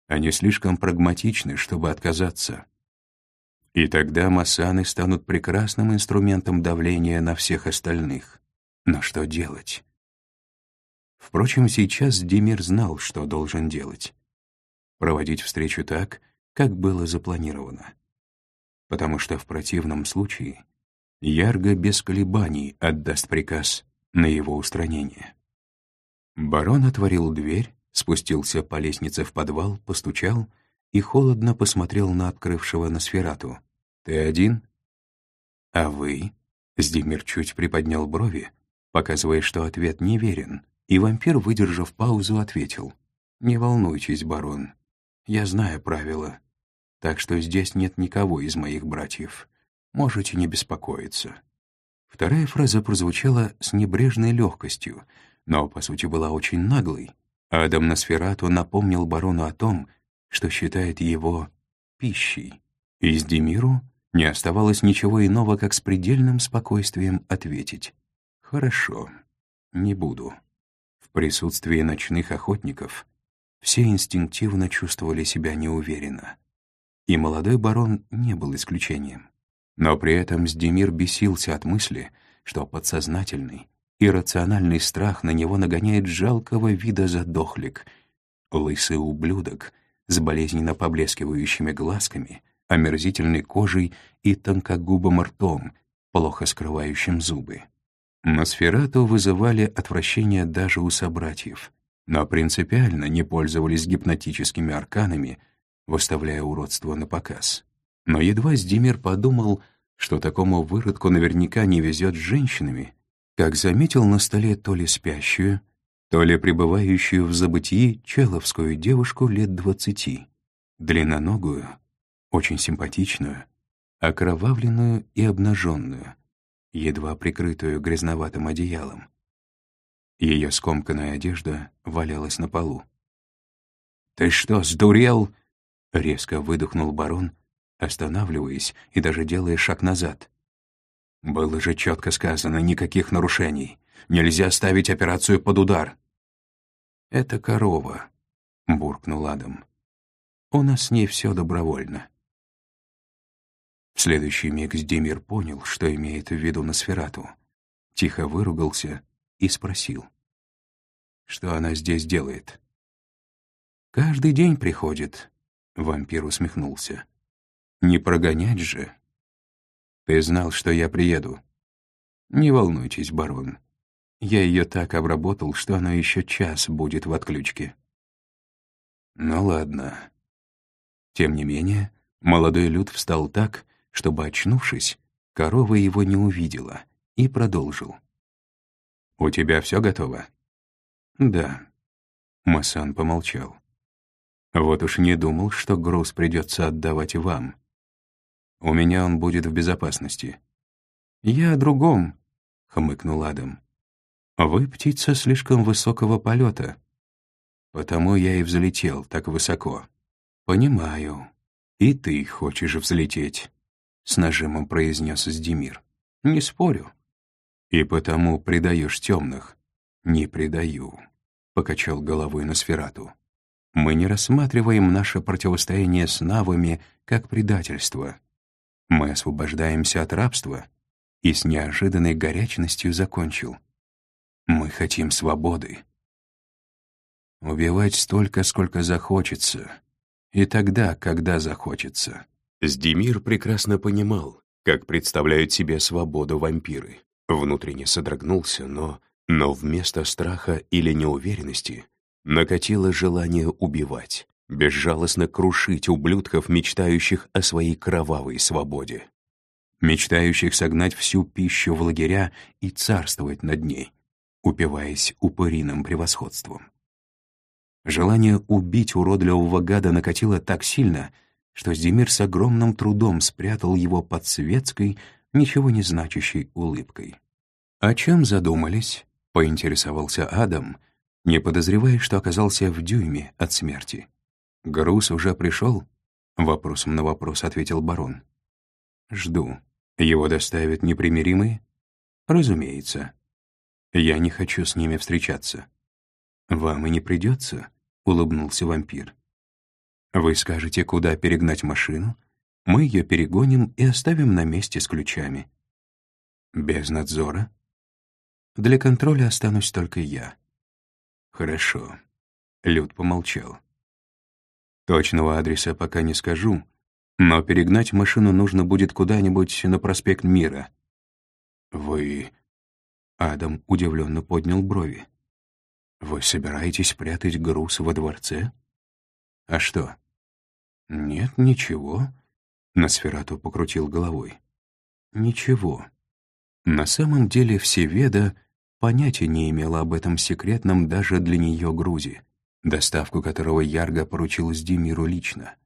Они слишком прагматичны, чтобы отказаться. И тогда масаны станут прекрасным инструментом давления на всех остальных. Но что делать? Впрочем, сейчас Демир знал, что должен делать. Проводить встречу так, как было запланировано. Потому что в противном случае Ярго без колебаний отдаст приказ на его устранение. Барон отворил дверь, спустился по лестнице в подвал, постучал и холодно посмотрел на открывшего Носферату. «Ты один?» «А вы?» Сдимир чуть приподнял брови, показывая, что ответ неверен, и вампир, выдержав паузу, ответил. «Не волнуйтесь, барон. Я знаю правила, так что здесь нет никого из моих братьев. Можете не беспокоиться». Вторая фраза прозвучала с небрежной легкостью, но, по сути, была очень наглой. Адам Носферату напомнил барону о том, что считает его пищей. И Демиру не оставалось ничего иного, как с предельным спокойствием ответить. «Хорошо, не буду». В присутствии ночных охотников все инстинктивно чувствовали себя неуверенно. И молодой барон не был исключением. Но при этом Сдемир бесился от мысли, что подсознательный, иррациональный страх на него нагоняет жалкого вида задохлик, лысый ублюдок с болезненно поблескивающими глазками, омерзительной кожей и тонкогубым ртом, плохо скрывающим зубы. Носферату вызывали отвращение даже у собратьев, но принципиально не пользовались гипнотическими арканами, выставляя уродство на показ. Но едва Сдимир подумал, что такому выродку наверняка не везет с женщинами, как заметил на столе то ли спящую, то ли пребывающую в забытии человскую девушку лет двадцати, длинноногую, очень симпатичную, окровавленную и обнаженную, едва прикрытую грязноватым одеялом. Ее скомканная одежда валялась на полу. «Ты что, сдурел?» — резко выдохнул барон, останавливаясь и даже делая шаг назад. «Было же четко сказано, никаких нарушений. Нельзя ставить операцию под удар. «Это корова», — буркнул Адам. «У нас с ней все добровольно». В следующий миг Сдемир понял, что имеет в виду Носферату. Тихо выругался и спросил. «Что она здесь делает?» «Каждый день приходит», — вампир усмехнулся. «Не прогонять же». «Ты знал, что я приеду». «Не волнуйтесь, барон. Я ее так обработал, что она еще час будет в отключке. Ну ладно. Тем не менее, молодой Люд встал так, чтобы, очнувшись, корова его не увидела, и продолжил. «У тебя все готово?» «Да». Масан помолчал. «Вот уж не думал, что груз придется отдавать вам. У меня он будет в безопасности». «Я о другом», — хмыкнул Адам. Вы птица слишком высокого полета. Потому я и взлетел так высоко. Понимаю. И ты хочешь взлететь, — с нажимом произнес Сдемир. Не спорю. И потому предаешь темных. Не предаю, — покачал головой на сферату. Мы не рассматриваем наше противостояние с навами как предательство. Мы освобождаемся от рабства, и с неожиданной горячностью закончил — мы хотим свободы. Убивать столько, сколько захочется. И тогда, когда захочется. Сдемир прекрасно понимал, как представляют себе свободу вампиры. Внутренне содрогнулся, но... Но вместо страха или неуверенности накатило желание убивать, безжалостно крушить ублюдков, мечтающих о своей кровавой свободе. Мечтающих согнать всю пищу в лагеря и царствовать над ней — упиваясь упыриным превосходством. Желание убить уродливого гада накатило так сильно, что Здемир с огромным трудом спрятал его под светской, ничего не значащей улыбкой. «О чем задумались?» — поинтересовался Адам, не подозревая, что оказался в дюйме от смерти. «Груз уже пришел?» — вопросом на вопрос ответил барон. «Жду. Его доставят непримиримые?» «Разумеется. Я не хочу с ними встречаться». «Вам и не придется», — улыбнулся вампир. «Вы скажете, куда перегнать машину? Мы ее перегоним и оставим на месте с ключами». «Без надзора?» «Для контроля останусь только я». «Хорошо». Люд помолчал. «Точного адреса пока не скажу, но перегнать машину нужно будет куда-нибудь на проспект Мира». «Вы...» Адам удивленно поднял брови. «Вы собираетесь прятать груз во дворце?» «А что?» «Нет, ничего», — Носферату покрутил головой. «Ничего. На самом деле Всеведа понятия не имела об этом секретном даже для нее грузе, доставку которого Ярго поручил Сдимиру лично.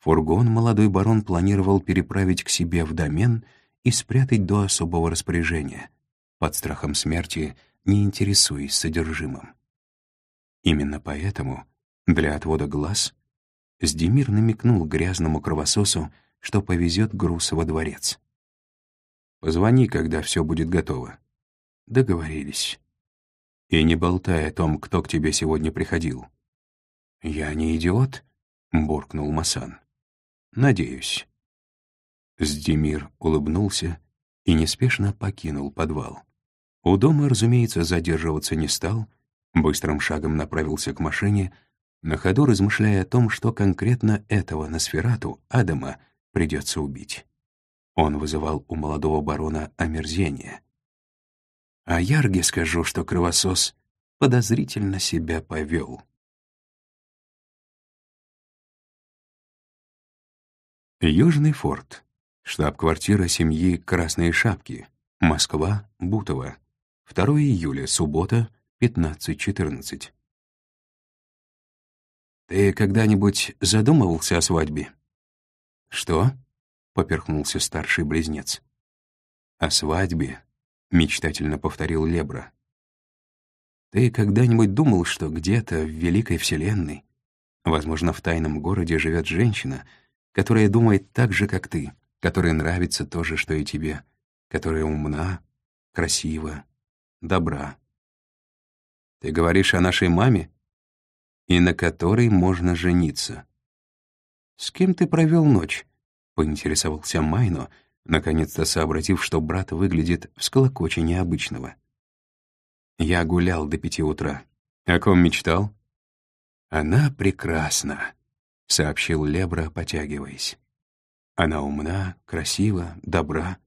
Фургон молодой барон планировал переправить к себе в домен и спрятать до особого распоряжения, под страхом смерти, не интересуясь содержимым. Именно поэтому, для отвода глаз, Сдемир намекнул грязному кровососу, что повезет груз во дворец. «Позвони, когда все будет готово». Договорились. «И не болтай о том, кто к тебе сегодня приходил». «Я не идиот», — буркнул Масан. «Надеюсь». Сдемир улыбнулся и неспешно покинул подвал. У дома, разумеется, задерживаться не стал, быстрым шагом направился к машине, на ходу размышляя о том, что конкретно этого Носферату, Адама, придется убить. Он вызывал у молодого барона омерзение. А Ярге скажу, что кровосос подозрительно себя повел. Южный форт. Штаб-квартира семьи Красные Шапки. Москва, Бутово. 2 июля, суббота, 15.14. «Ты когда-нибудь задумывался о свадьбе?» «Что?» — поперхнулся старший близнец. «О свадьбе», — мечтательно повторил Лебра. «Ты когда-нибудь думал, что где-то в великой вселенной, возможно, в тайном городе живет женщина, которая думает так же, как ты, которой нравится то же, что и тебе, которая умна, красива, добра?» «Ты говоришь о нашей маме?» и на которой можно жениться. «С кем ты провел ночь?» — поинтересовался Майно, наконец-то сообразив, что брат выглядит всколокоче необычного. «Я гулял до пяти утра. О ком мечтал?» «Она прекрасна», — сообщил Лебра, потягиваясь. «Она умна, красива, добра».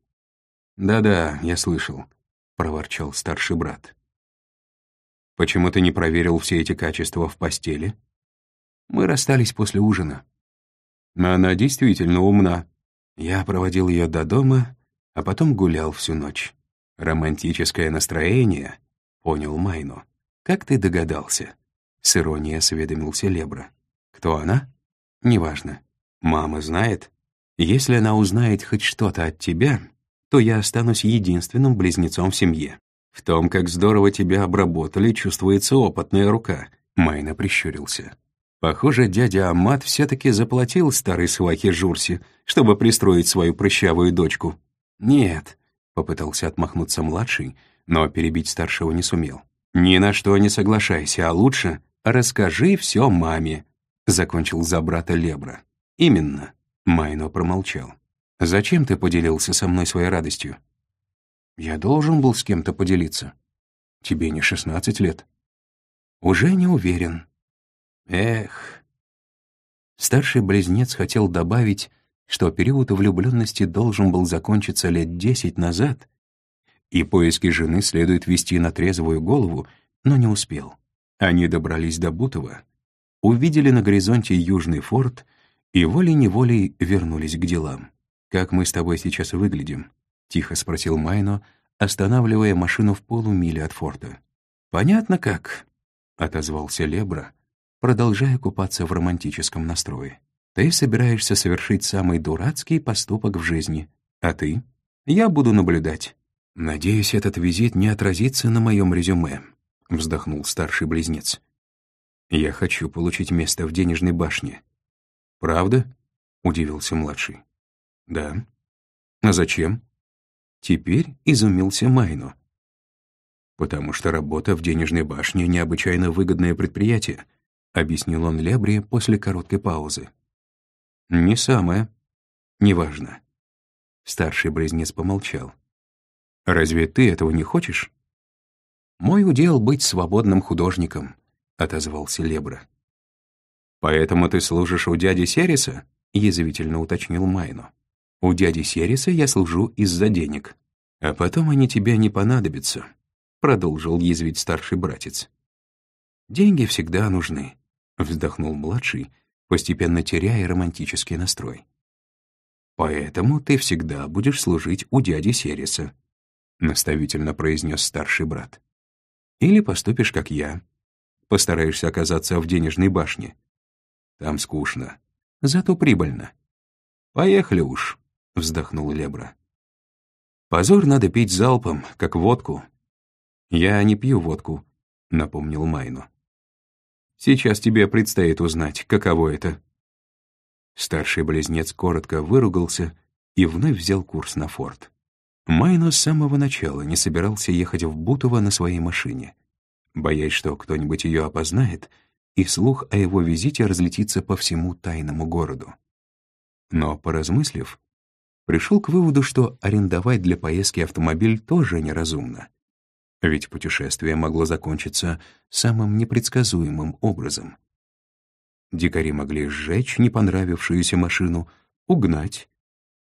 «Да-да, я слышал», — проворчал старший брат. Почему ты не проверил все эти качества в постели? Мы расстались после ужина. Она действительно умна. Я проводил ее до дома, а потом гулял всю ночь. Романтическое настроение, понял Майну. Как ты догадался? С иронией осведомился Лебра. Кто она? Неважно. Мама знает. Если она узнает хоть что-то от тебя, то я останусь единственным близнецом в семье. В том, как здорово тебя обработали, чувствуется опытная рука. Майна прищурился. Похоже, дядя Амат все-таки заплатил старой свахе Журси, чтобы пристроить свою прыщавую дочку. Нет, попытался отмахнуться младший, но перебить старшего не сумел. «Ни на что не соглашайся, а лучше расскажи все маме», — закончил за брата Лебра. «Именно», — Майно промолчал. «Зачем ты поделился со мной своей радостью?» Я должен был с кем-то поделиться. Тебе не шестнадцать лет. Уже не уверен. Эх. Старший близнец хотел добавить, что период влюбленности должен был закончиться лет десять назад, и поиски жены следует вести на трезвую голову, но не успел. Они добрались до Бутова, увидели на горизонте Южный форт и волей-неволей вернулись к делам. «Как мы с тобой сейчас выглядим?» тихо спросил Майно, останавливая машину в полумиле от форта. «Понятно как», — отозвался Лебра, продолжая купаться в романтическом настрое. Ты собираешься совершить самый дурацкий поступок в жизни, а ты? Я буду наблюдать. Надеюсь, этот визит не отразится на моем резюме, вздохнул старший близнец. Я хочу получить место в денежной башне. Правда? удивился младший. Да. А зачем? Теперь изумился Майно. «Потому что работа в денежной башне — необычайно выгодное предприятие», — объяснил он Лебри после короткой паузы. «Не самое. Неважно». Старший близнец помолчал. «Разве ты этого не хочешь?» «Мой удел — быть свободным художником», — отозвался Лебра. «Поэтому ты служишь у дяди Сериса?» — язвительно уточнил Майно. У дяди Сериса я служу из-за денег. А потом они тебе не понадобятся», — продолжил язвить старший братец. «Деньги всегда нужны», — вздохнул младший, постепенно теряя романтический настрой. «Поэтому ты всегда будешь служить у дяди Сериса», — наставительно произнес старший брат. «Или поступишь, как я. Постараешься оказаться в денежной башне. Там скучно, зато прибыльно. Поехали уж». — вздохнул Лебра. «Позор надо пить залпом, как водку». «Я не пью водку», — напомнил Майну. «Сейчас тебе предстоит узнать, каково это». Старший близнец коротко выругался и вновь взял курс на форт. Майно с самого начала не собирался ехать в Бутово на своей машине, боясь, что кто-нибудь ее опознает, и слух о его визите разлетится по всему тайному городу. Но, поразмыслив, пришел к выводу, что арендовать для поездки автомобиль тоже неразумно. Ведь путешествие могло закончиться самым непредсказуемым образом. Дикари могли сжечь не понравившуюся машину, угнать,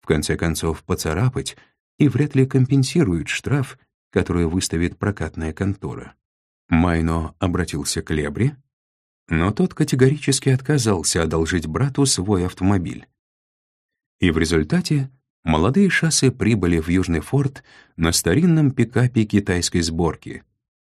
в конце концов поцарапать и вряд ли компенсируют штраф, который выставит прокатная контора. Майно обратился к Лебре, но тот категорически отказался одолжить брату свой автомобиль. И в результате молодые шассы прибыли в Южный форт на старинном пикапе китайской сборки,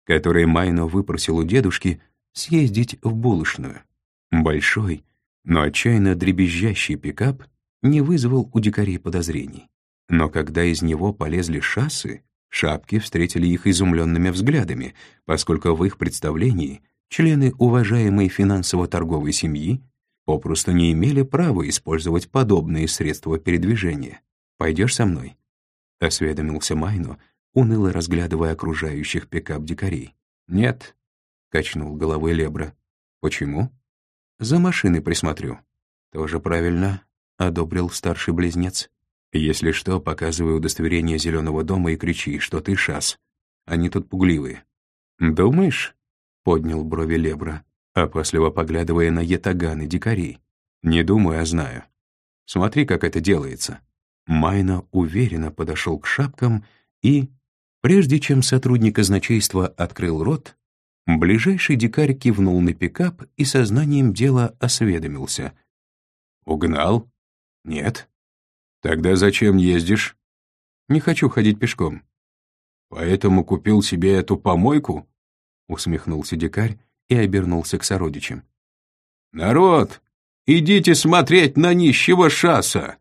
который Майно выпросил у дедушки съездить в булочную. Большой, но отчаянно дребезжащий пикап не вызвал у дикарей подозрений. Но когда из него полезли шассы, шапки встретили их изумленными взглядами, поскольку в их представлении члены уважаемой финансово-торговой семьи попросту не имели права использовать подобные средства передвижения. «Пойдешь со мной?» — осведомился Майно, уныло разглядывая окружающих пикап-дикарей. «Нет», — качнул головой Лебра. «Почему?» «За машиной присмотрю». «Тоже правильно», — одобрил старший близнец. «Если что, показывай удостоверение зеленого дома и кричи, что ты шас. Они тут пугливые». «Думаешь?» — поднял брови Лебра, опасливо поглядывая на ятаганы дикарей. «Не думаю, а знаю. Смотри, как это делается». Майна уверенно подошел к шапкам и, прежде чем сотрудник казначейства открыл рот, ближайший дикарь кивнул на пикап и сознанием дела осведомился. «Угнал? Нет. Тогда зачем ездишь?» «Не хочу ходить пешком». «Поэтому купил себе эту помойку?» — усмехнулся дикарь и обернулся к сородичам. «Народ, идите смотреть на нищего шаса!»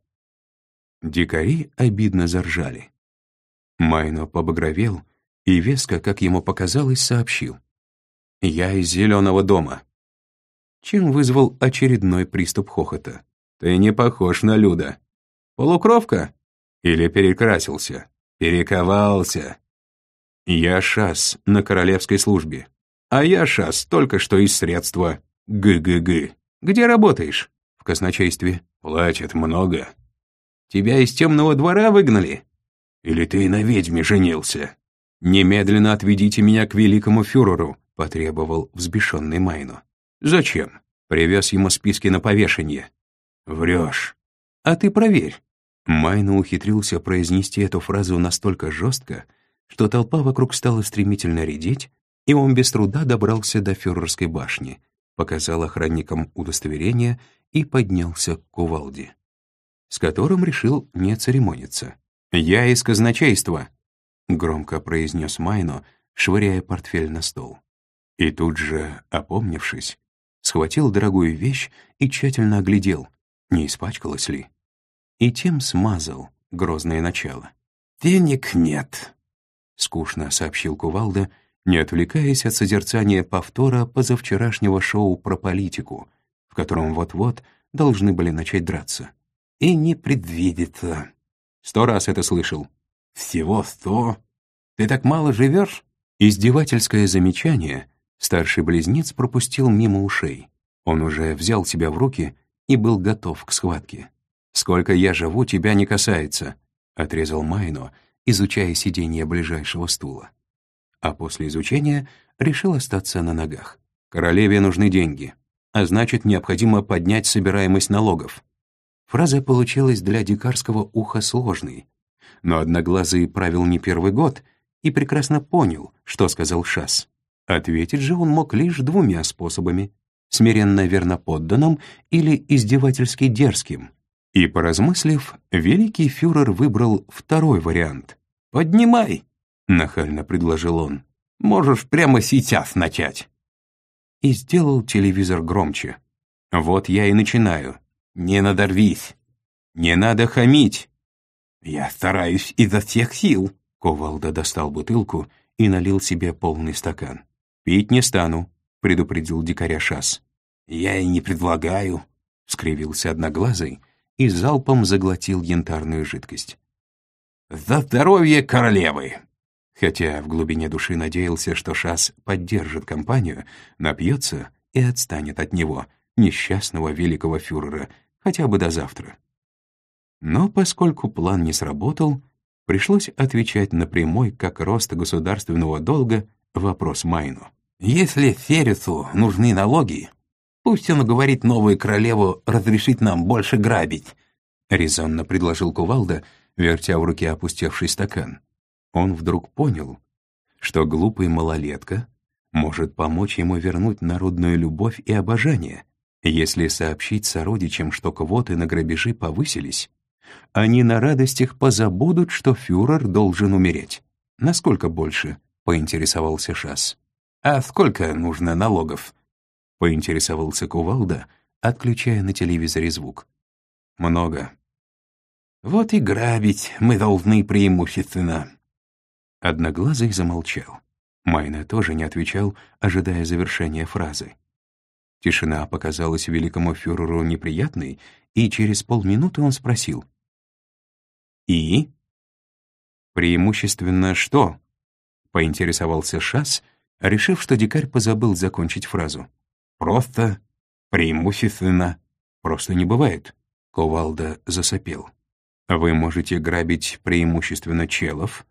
Дикари обидно заржали. Майно побагровел и веско, как ему показалось, сообщил. «Я из зеленого дома». Чем вызвал очередной приступ хохота. «Ты не похож на Люда. Полукровка? Или перекрасился? Перековался?» «Я Шас на королевской службе. А я Шас только что из средства. ГГГ. Где работаешь?» «В казначействе». «Платят много. Тебя из темного двора выгнали? Или ты на ведьме женился? Немедленно отведите меня к великому фюреру, потребовал взбешенный Майну. Зачем? Привез ему списки на повешение. Врешь. А ты проверь. Майну ухитрился произнести эту фразу настолько жестко, что толпа вокруг стала стремительно редеть, и он без труда добрался до фюрерской башни, показал охранникам удостоверение и поднялся к кувалде с которым решил не церемониться. «Я из казначейства», — громко произнес Майно, швыряя портфель на стол. И тут же, опомнившись, схватил дорогую вещь и тщательно оглядел, не испачкалась ли, и тем смазал грозное начало. «Денег нет», — скучно сообщил Кувалда, не отвлекаясь от созерцания повтора позавчерашнего шоу про политику, в котором вот-вот должны были начать драться. «И не предвидится». Сто раз это слышал. «Всего сто? Ты так мало живешь?» Издевательское замечание старший близнец пропустил мимо ушей. Он уже взял себя в руки и был готов к схватке. «Сколько я живу, тебя не касается», — отрезал Майно, изучая сиденье ближайшего стула. А после изучения решил остаться на ногах. «Королеве нужны деньги, а значит, необходимо поднять собираемость налогов». Фраза получилась для дикарского уха сложной, но Одноглазый правил не первый год и прекрасно понял, что сказал Шас. Ответить же он мог лишь двумя способами — смиренно верноподданным или издевательски дерзким. И, поразмыслив, великий фюрер выбрал второй вариант. «Поднимай!» — нахально предложил он. «Можешь прямо сейчас начать!» И сделал телевизор громче. «Вот я и начинаю. Не надорвись!» «Не надо хамить!» «Я стараюсь изо всех сил!» Ковалда достал бутылку и налил себе полный стакан. «Пить не стану», — предупредил дикаря Шас. «Я и не предлагаю», — скривился одноглазый и залпом заглотил янтарную жидкость. «За здоровье королевы!» Хотя в глубине души надеялся, что Шас поддержит компанию, напьется и отстанет от него, несчастного великого фюрера, хотя бы до завтра. Но поскольку план не сработал, пришлось отвечать на прямой, как рост государственного долга, вопрос Майну. «Если Феррису нужны налоги, пусть он уговорит новую королеву разрешить нам больше грабить», резонно предложил Кувалда, вертя в руке опустевший стакан. Он вдруг понял, что глупый малолетка может помочь ему вернуть народную любовь и обожание, если сообщить сородичам, что квоты на грабежи повысились, они на радостях позабудут, что фюрер должен умереть. Насколько больше? — поинтересовался Шас. «А сколько нужно налогов?» — поинтересовался Кувалда, отключая на телевизоре звук. «Много». «Вот и грабить мы должны преимущественно». Одноглазый замолчал. Майна тоже не отвечал, ожидая завершения фразы. Тишина показалась великому фюреру неприятной, и через полминуты он спросил. «И?» «Преимущественно что?» поинтересовался Шас, решив, что дикарь позабыл закончить фразу. «Просто, преимущественно, просто не бывает», — Ковалда засопел. «Вы можете грабить преимущественно челов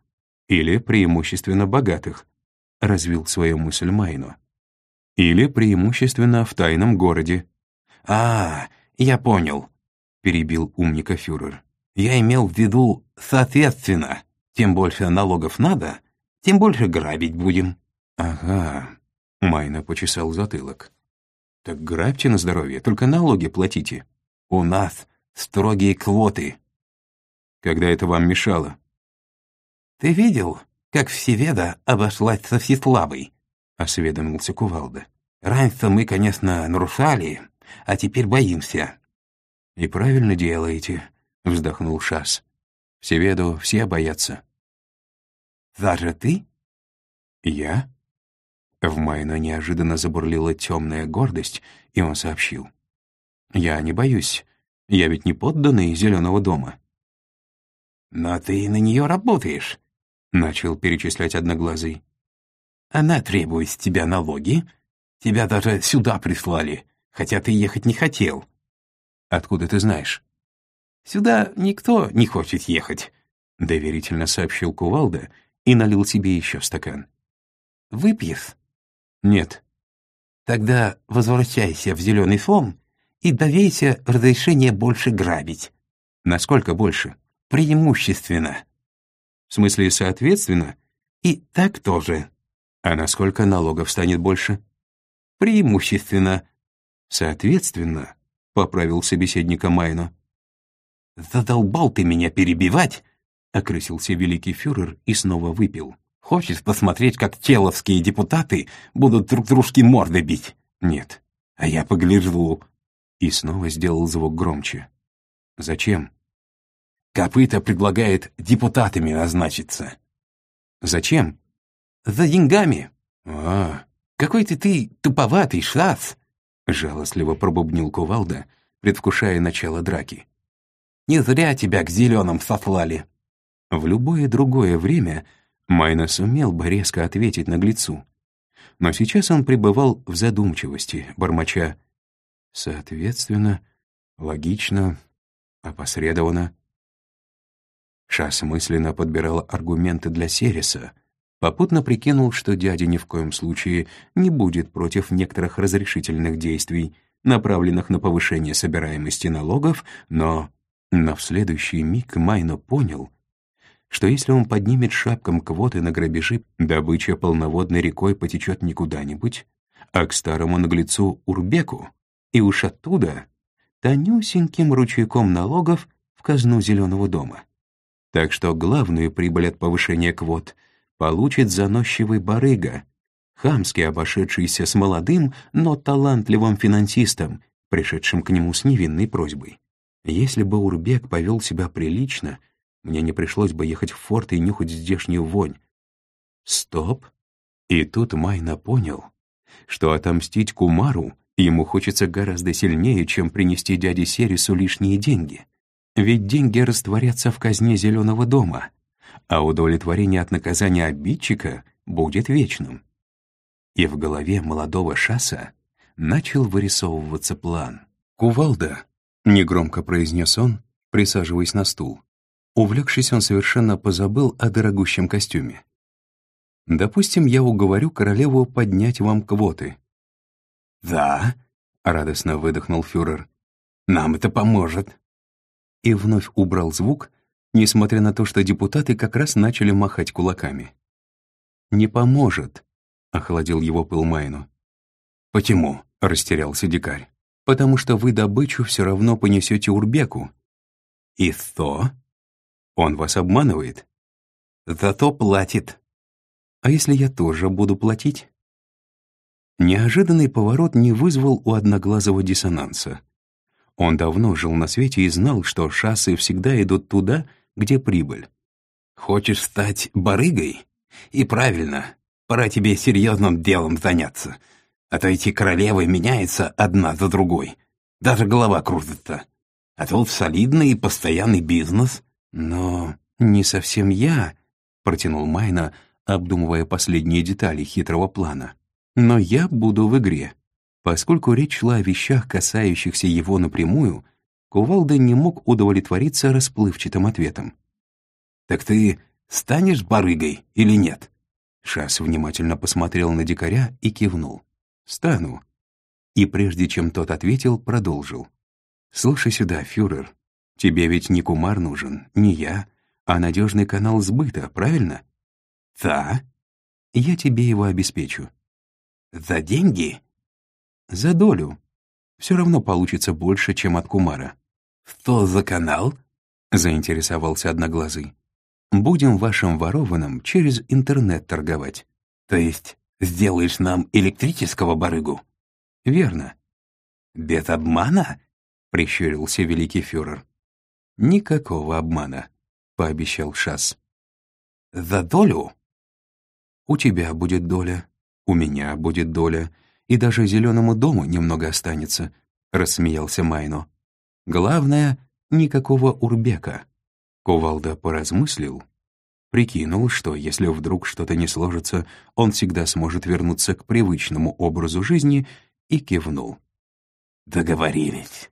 или преимущественно богатых», — развил свою мысль Майно. «Или преимущественно в тайном городе». «А, я понял», — перебил умника фюрер. «Я имел в виду соответственно. Тем больше налогов надо, тем больше грабить будем». «Ага», — Майна почесал затылок. «Так грабьте на здоровье, только налоги платите». «У нас строгие квоты». «Когда это вам мешало?» «Ты видел, как Всеведа обошлась со Всеславой?» — осведомился Кувалда. «Раньше мы, конечно, нарушали, а теперь боимся». «И правильно делаете», — вздохнул Шас. «Всеведу все боятся». Даже ты?» «Я?» В Майна неожиданно забурлила темная гордость, и он сообщил. «Я не боюсь. Я ведь не подданный Зеленого дома». «Но ты на нее работаешь», — начал перечислять Одноглазый. «Она требует с тебя налоги. Тебя даже сюда прислали, хотя ты ехать не хотел». «Откуда ты знаешь?» «Сюда никто не хочет ехать», — доверительно сообщил Кувалда и налил себе еще стакан. «Выпьешь?» «Нет». «Тогда возвращайся в зеленый фон и довейся разрешение больше грабить». «Насколько больше?» «Преимущественно». «В смысле, соответственно?» «И так тоже». «А насколько налогов станет больше?» «Преимущественно». «Соответственно», — поправил собеседника Майно. «Задолбал ты меня перебивать!» — окрысился великий фюрер и снова выпил. «Хочешь посмотреть, как теловские депутаты будут друг дружке морды бить?» «Нет». «А я погляжу». и снова сделал звук громче. «Зачем?» «Копыта предлагает депутатами назначиться». «Зачем?» «За деньгами». «А, «Какой-то ты туповатый, Шлац!» — жалостливо пробубнил кувалда, предвкушая начало драки. «Не зря тебя к зеленым сослали». В любое другое время Майна сумел бы резко ответить наглецу. Но сейчас он пребывал в задумчивости, бормоча «соответственно», «логично», «опосредованно». Шас мысленно подбирал аргументы для Сереса, попутно прикинул, что дядя ни в коем случае не будет против некоторых разрешительных действий, направленных на повышение собираемости налогов, но... Но в следующий миг Майно понял, что если он поднимет шапком квоты на грабежи, добыча полноводной рекой потечет не куда-нибудь, а к старому наглецу Урбеку, и уж оттуда тонюсеньким ручейком налогов в казну Зеленого дома. Так что главную прибыль от повышения квот — получит заносчивый барыга, хамски обошедшийся с молодым, но талантливым финансистом, пришедшим к нему с невинной просьбой. Если бы Урбек повел себя прилично, мне не пришлось бы ехать в форт и нюхать здешнюю вонь. Стоп! И тут Майна понял, что отомстить Кумару ему хочется гораздо сильнее, чем принести дяде Серису лишние деньги. Ведь деньги растворятся в казне Зеленого дома — а удовлетворение от наказания обидчика будет вечным. И в голове молодого шасса начал вырисовываться план. «Кувалда», — негромко произнес он, присаживаясь на стул. Увлекшись, он совершенно позабыл о дорогущем костюме. «Допустим, я уговорю королеву поднять вам квоты». «Да», — радостно выдохнул фюрер, — «нам это поможет». И вновь убрал звук, несмотря на то, что депутаты как раз начали махать кулаками. «Не поможет», — охладил его пыл Майну. «Почему?» — растерялся дикарь. «Потому что вы добычу все равно понесете Урбеку». «И что?» «Он вас обманывает?» «Зато платит». «А если я тоже буду платить?» Неожиданный поворот не вызвал у Одноглазого диссонанса. Он давно жил на свете и знал, что шассы всегда идут туда, где прибыль. «Хочешь стать барыгой? И правильно, пора тебе серьезным делом заняться. А то эти королевы меняются одна за другой. Даже голова крутится. А тут солидный и постоянный бизнес. Но не совсем я», — протянул Майна, обдумывая последние детали хитрого плана. «Но я буду в игре». Поскольку речь шла о вещах, касающихся его напрямую, Кувалда не мог удовлетвориться расплывчатым ответом. «Так ты станешь барыгой или нет?» Шас внимательно посмотрел на дикаря и кивнул. «Стану». И прежде чем тот ответил, продолжил. «Слушай сюда, фюрер, тебе ведь не кумар нужен, не я, а надежный канал сбыта, правильно?» «Да». «Я тебе его обеспечу». «За деньги?» «За долю. Все равно получится больше, чем от кумара». «Что за канал?» — заинтересовался Одноглазый. «Будем вашим ворованным через интернет торговать». «То есть сделаешь нам электрического барыгу?» «Верно». «Без обмана?» — прищурился великий фюрер. «Никакого обмана», — пообещал Шас. «За долю?» «У тебя будет доля, у меня будет доля, и даже зеленому дому немного останется», — рассмеялся Майно. Главное, никакого урбека. Кувалда поразмыслил, прикинул, что если вдруг что-то не сложится, он всегда сможет вернуться к привычному образу жизни, и кивнул. «Договорились».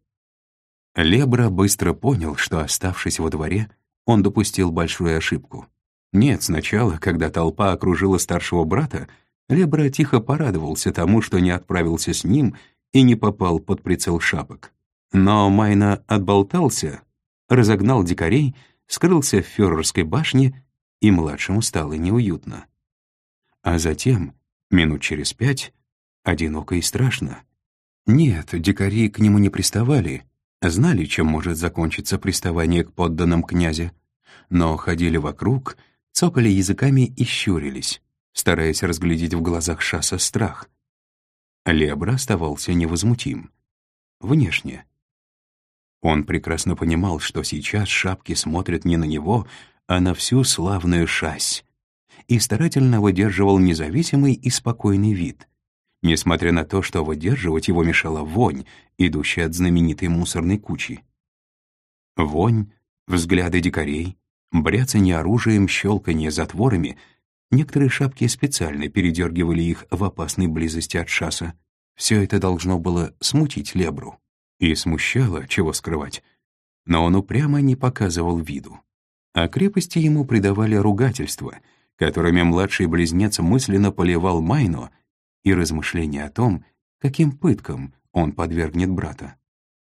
Лебра быстро понял, что, оставшись во дворе, он допустил большую ошибку. Нет, сначала, когда толпа окружила старшего брата, Лебра тихо порадовался тому, что не отправился с ним и не попал под прицел шапок. Но Майна отболтался, разогнал дикарей, скрылся в фюрерской башне, и младшему стало неуютно. А затем, минут через пять, одиноко и страшно. Нет, дикари к нему не приставали, знали, чем может закончиться приставание к подданным князя, но ходили вокруг, цокали языками и щурились, стараясь разглядеть в глазах Шаса страх. Лебра оставался невозмутим. внешне. Он прекрасно понимал, что сейчас шапки смотрят не на него, а на всю славную шась, и старательно выдерживал независимый и спокойный вид, несмотря на то, что выдерживать его мешала вонь, идущая от знаменитой мусорной кучи. Вонь, взгляды дикарей, бряцанье оружием, щелканье затворами — Некоторые шапки специально передергивали их в опасной близости от шасса. Все это должно было смутить Лебру. И смущало, чего скрывать. Но он упрямо не показывал виду. А крепости ему придавали ругательства, которыми младший близнец мысленно поливал Майно и размышления о том, каким пыткам он подвергнет брата.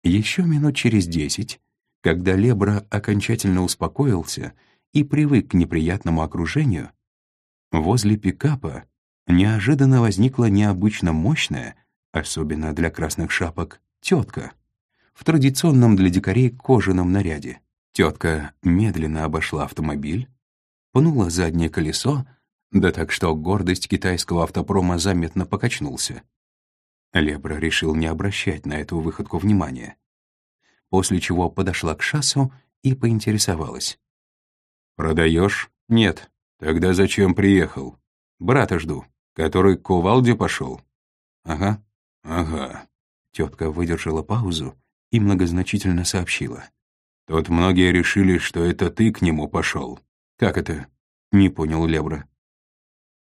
Еще минут через десять, когда Лебра окончательно успокоился и привык к неприятному окружению, Возле пикапа неожиданно возникла необычно мощная, особенно для красных шапок, тетка в традиционном для дикарей кожаном наряде. Тетка медленно обошла автомобиль, пнула заднее колесо, да так что гордость китайского автопрома заметно покачнулся. Лебра решил не обращать на эту выходку внимания, после чего подошла к шассу и поинтересовалась. «Продаешь?» «Нет», «Тогда зачем приехал?» «Брата жду, который к кувалде пошел». «Ага, ага». Тетка выдержала паузу и многозначительно сообщила. «Тут многие решили, что это ты к нему пошел». «Как это?» — не понял Лебра.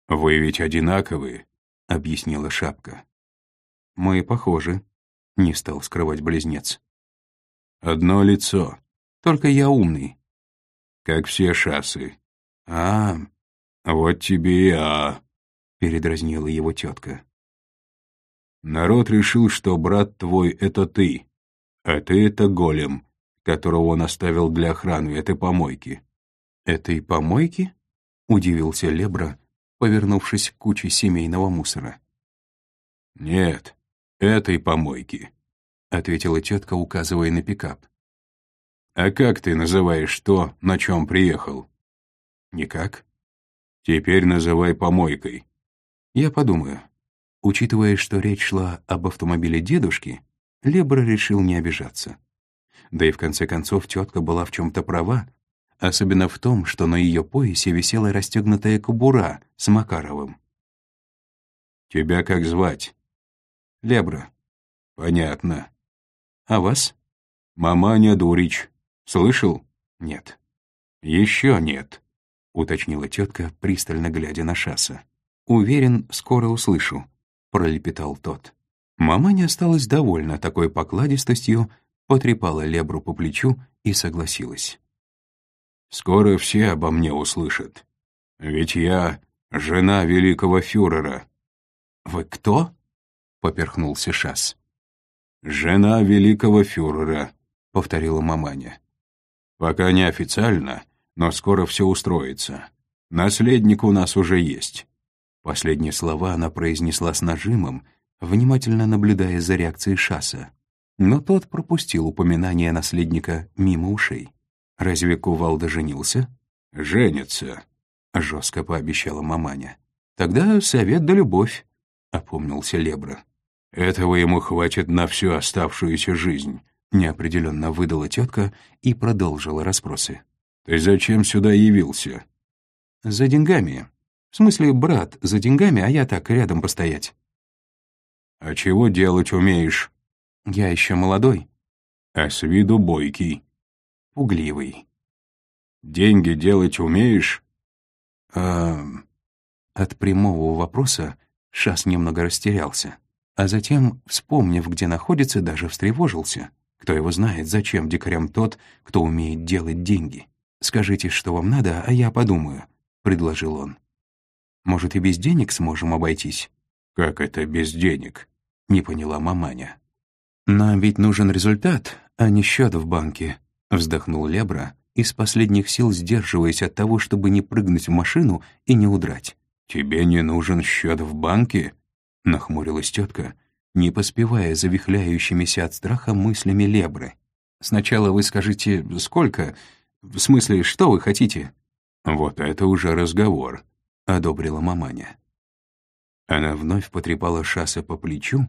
«Вы ведь одинаковые», — объяснила Шапка. «Мы похожи», — не стал скрывать близнец. «Одно лицо. Только я умный». «Как все шассы. «А, вот тебе и а», — передразнила его тетка. «Народ решил, что брат твой — это ты, а ты — это голем, которого он оставил для охраны этой помойки». «Этой помойки?» — удивился Лебра, повернувшись к куче семейного мусора. «Нет, этой помойки», — ответила тетка, указывая на пикап. «А как ты называешь то, на чем приехал?» Никак. Теперь называй помойкой. Я подумаю. Учитывая, что речь шла об автомобиле дедушки, Лебра решил не обижаться. Да и в конце концов тетка была в чем-то права, особенно в том, что на ее поясе висела расстегнутая кобура с Макаровым. «Тебя как звать?» «Лебра». «Понятно». «А вас?» «Маманя Дурич. Слышал?» «Нет». «Еще нет». — уточнила тетка, пристально глядя на Шаса. «Уверен, скоро услышу», — пролепетал тот. Мама не осталась довольна такой покладистостью, потрепала Лебру по плечу и согласилась. «Скоро все обо мне услышат. Ведь я жена великого фюрера». «Вы кто?» — поперхнулся Шас. «Жена великого фюрера», — повторила маманя. «Пока не официально, но скоро все устроится. Наследник у нас уже есть». Последние слова она произнесла с нажимом, внимательно наблюдая за реакцией Шаса. Но тот пропустил упоминание наследника мимо ушей. «Разве Кувалда женился?» «Женится», — жестко пообещала маманя. «Тогда совет да любовь», — опомнился Лебра. «Этого ему хватит на всю оставшуюся жизнь», — неопределенно выдала тетка и продолжила расспросы. «Ты зачем сюда явился?» «За деньгами. В смысле, брат за деньгами, а я так, рядом постоять». «А чего делать умеешь?» «Я еще молодой». «А с виду бойкий». «Пугливый». «Деньги делать умеешь?» «А...» От прямого вопроса Шас немного растерялся, а затем, вспомнив, где находится, даже встревожился. Кто его знает, зачем дикарям тот, кто умеет делать деньги. «Скажите, что вам надо, а я подумаю», — предложил он. «Может, и без денег сможем обойтись?» «Как это без денег?» — не поняла маманя. «Нам ведь нужен результат, а не счет в банке», — вздохнул Лебра, из последних сил сдерживаясь от того, чтобы не прыгнуть в машину и не удрать. «Тебе не нужен счет в банке?» — нахмурилась тетка, не поспевая за вихляющимися от страха мыслями Лебры. «Сначала вы скажите, сколько, «В смысле, что вы хотите?» «Вот это уже разговор», — одобрила маманя. Она вновь потрепала Шаса по плечу,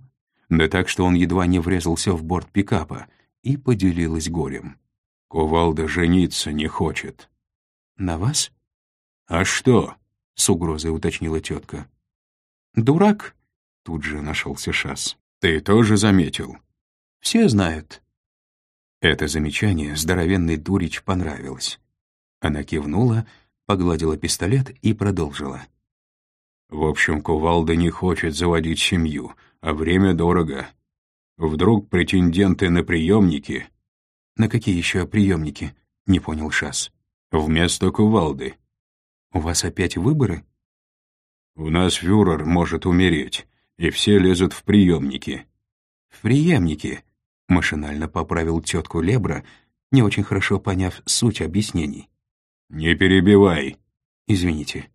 да так, что он едва не врезался в борт пикапа, и поделилась горем. «Кувалда жениться не хочет». «На вас?» «А что?» — с угрозой уточнила тетка. «Дурак!» — тут же нашелся Шас. «Ты тоже заметил?» «Все знают». Это замечание здоровенный дурич понравилось. Она кивнула, погладила пистолет и продолжила. «В общем, Кувалда не хочет заводить семью, а время дорого. Вдруг претенденты на приемники...» «На какие еще приемники?» — не понял Шас. «Вместо Кувалды». «У вас опять выборы?» «У нас фюрер может умереть, и все лезут в приемники». «В приемники», — машинально поправил тетку Лебра, не очень хорошо поняв суть объяснений. «Не перебивай». «Извините».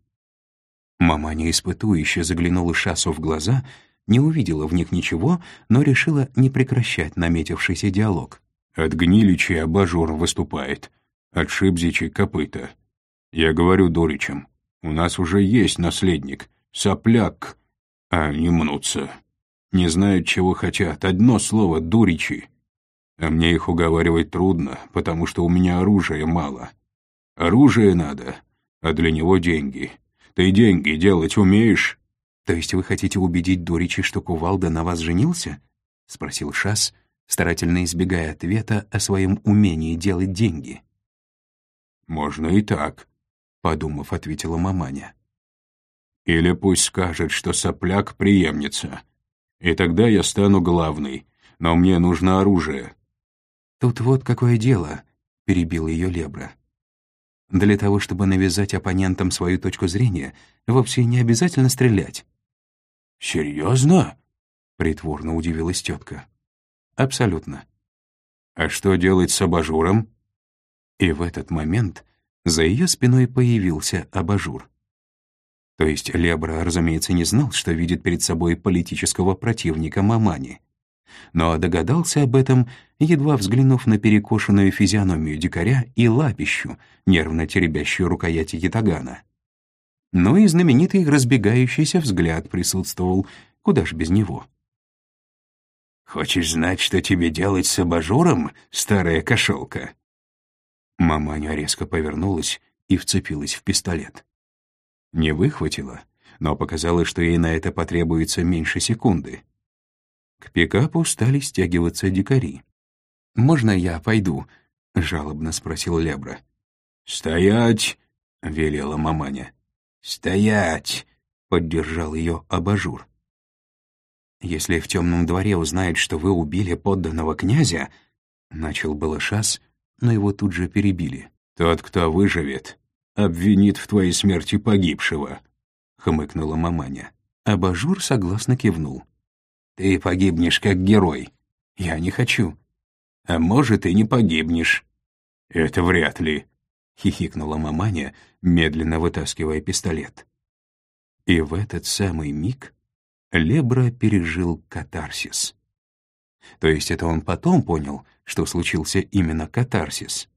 Маманя испытующе заглянула Шасу в глаза, не увидела в них ничего, но решила не прекращать наметившийся диалог. «От гниличи абажур выступает, от шибзичи копыта. Я говорю Доричам, у нас уже есть наследник, сопляк, а не мнутся. Не знают, чего хотят, одно слово — дуричи. А мне их уговаривать трудно, потому что у меня оружия мало. Оружие надо, а для него деньги. Ты деньги делать умеешь?» «То есть вы хотите убедить Дуричи, что Кувалда на вас женился?» — спросил Шас, старательно избегая ответа о своем умении делать деньги. «Можно и так», — подумав, ответила маманя. «Или пусть скажет, что сопляк — преемница. И тогда я стану главной, но мне нужно оружие». «Тут вот какое дело», — перебил ее Лебра. «Для того, чтобы навязать оппонентам свою точку зрения, вовсе не обязательно стрелять». «Серьезно?» — притворно удивилась тетка. «Абсолютно». «А что делать с абажуром?» И в этот момент за ее спиной появился абажур. То есть Лебра, разумеется, не знал, что видит перед собой политического противника Мамани. Но догадался об этом, едва взглянув на перекошенную физиономию дикаря и лапищу, нервно теребящую рукояти ятагана. Ну и знаменитый разбегающийся взгляд присутствовал, куда ж без него. «Хочешь знать, что тебе делать с абажуром, старая кошелка?» Маманя резко повернулась и вцепилась в пистолет. Не выхватила, но показалось, что ей на это потребуется меньше секунды. К пикапу стали стягиваться дикари. «Можно я пойду?» — жалобно спросил Лебра. «Стоять!» — велела маманя. «Стоять!» — поддержал ее абажур. «Если в темном дворе узнают, что вы убили подданного князя...» — начал было шас, но его тут же перебили. «Тот, кто выживет, обвинит в твоей смерти погибшего», — хмыкнула маманя. Абажур согласно кивнул. «Ты погибнешь как герой. Я не хочу. А может, и не погибнешь». «Это вряд ли», — хихикнула маманя, медленно вытаскивая пистолет. И в этот самый миг Лебра пережил катарсис. То есть это он потом понял, что случился именно катарсис.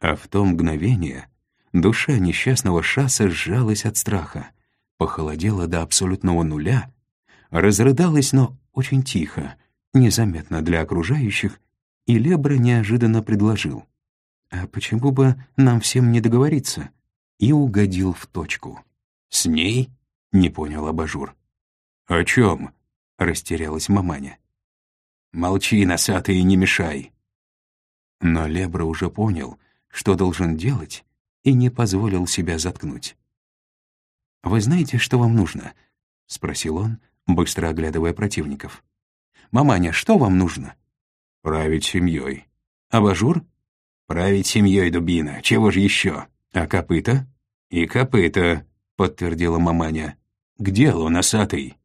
А в то мгновение душа несчастного шасса сжалась от страха, похолодела до абсолютного нуля, разрыдалась, но очень тихо, незаметно для окружающих, и Лебра неожиданно предложил. «А почему бы нам всем не договориться?» И угодил в точку. «С ней?» — не понял Абажур. «О чем?» — растерялась маманя. Молчи, носатый, и не мешай». Но Лебра уже понял, что должен делать, и не позволил себя заткнуть. «Вы знаете, что вам нужно?» — спросил он, быстро оглядывая противников. «Маманя, что вам нужно?» «Править семьей». «Абажур?» «Править семьей, дубина. Чего же еще?» «А копыта?» «И копыта», — подтвердила маманя. «К делу, носатый».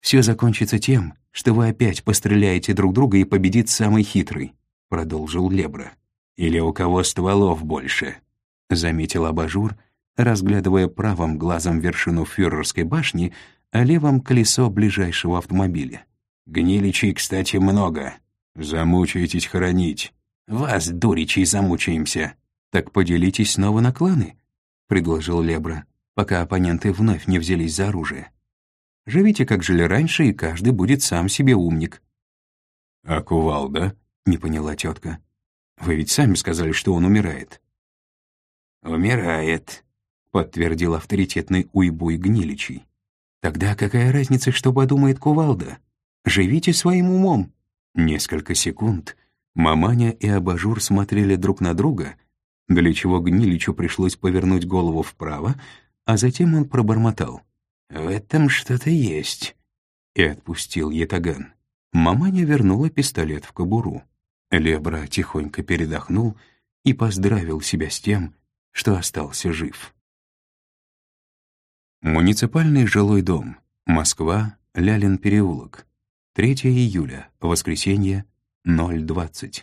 «Все закончится тем, что вы опять постреляете друг друга и победит самый хитрый», — продолжил Лебра. «Или у кого стволов больше», — заметил Абажур, разглядывая правым глазом вершину фюрерской башни, а левым — колесо ближайшего автомобиля. «Гниличей, кстати, много. Замучаетесь хоронить. Вас, дуричей, замучаемся. Так поделитесь снова на кланы», — предложил Лебра, пока оппоненты вновь не взялись за оружие. Живите, как жили раньше, и каждый будет сам себе умник». «А кувалда?» — не поняла тетка. «Вы ведь сами сказали, что он умирает». «Умирает», — подтвердил авторитетный уйбуй Гниличий. «Тогда какая разница, что подумает кувалда? Живите своим умом». Несколько секунд Маманя и Абажур смотрели друг на друга, для чего Гниличу пришлось повернуть голову вправо, а затем он пробормотал. «В этом что-то есть», и отпустил ятаган. Маманя вернула пистолет в кобуру. Лебра тихонько передохнул и поздравил себя с тем, что остался жив. Муниципальный жилой дом. Москва, Лялин переулок. 3 июля, воскресенье, 0.20.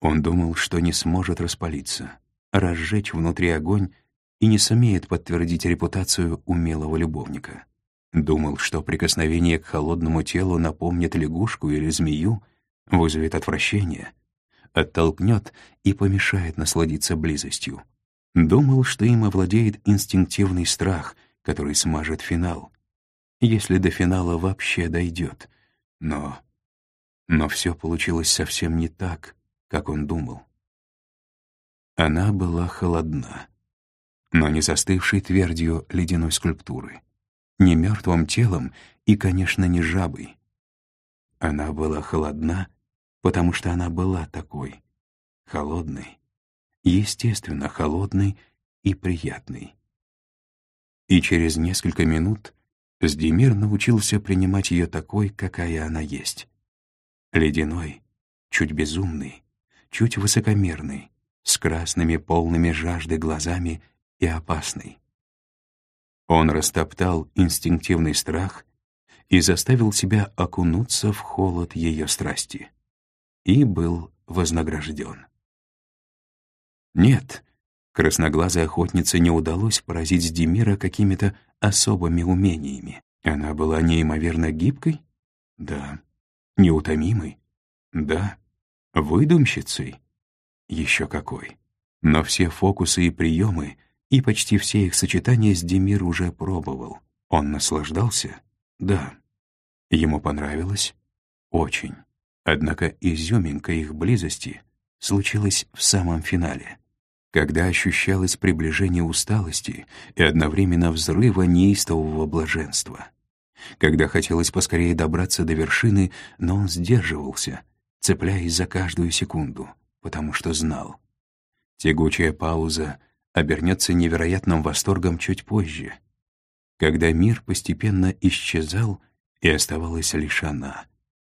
Он думал, что не сможет распалиться, разжечь внутри огонь и не сумеет подтвердить репутацию умелого любовника. Думал, что прикосновение к холодному телу напомнит лягушку или змею, вызовет отвращение, оттолкнет и помешает насладиться близостью. Думал, что им овладеет инстинктивный страх, который смажет финал, если до финала вообще дойдет. Но... Но все получилось совсем не так, как он думал. Она была холодна но не застывшей твердью ледяной скульптуры, не мертвым телом и, конечно, не жабой. Она была холодна, потому что она была такой, холодной, естественно, холодной и приятной. И через несколько минут Сдемир научился принимать ее такой, какая она есть. Ледяной, чуть безумный, чуть высокомерный, с красными полными жажды глазами и опасной. Он растоптал инстинктивный страх и заставил себя окунуться в холод ее страсти. И был вознагражден. Нет, красноглазой охотнице не удалось поразить Демира какими-то особыми умениями. Она была неимоверно гибкой? Да. Неутомимой? Да. Выдумщицей? Еще какой. Но все фокусы и приемы — и почти все их сочетания с Демир уже пробовал. Он наслаждался? Да. Ему понравилось? Очень. Однако изюминка их близости случилась в самом финале, когда ощущалось приближение усталости и одновременно взрыва неистового блаженства. Когда хотелось поскорее добраться до вершины, но он сдерживался, цепляясь за каждую секунду, потому что знал. Тягучая пауза — обернется невероятным восторгом чуть позже, когда мир постепенно исчезал, и оставалась лишь она,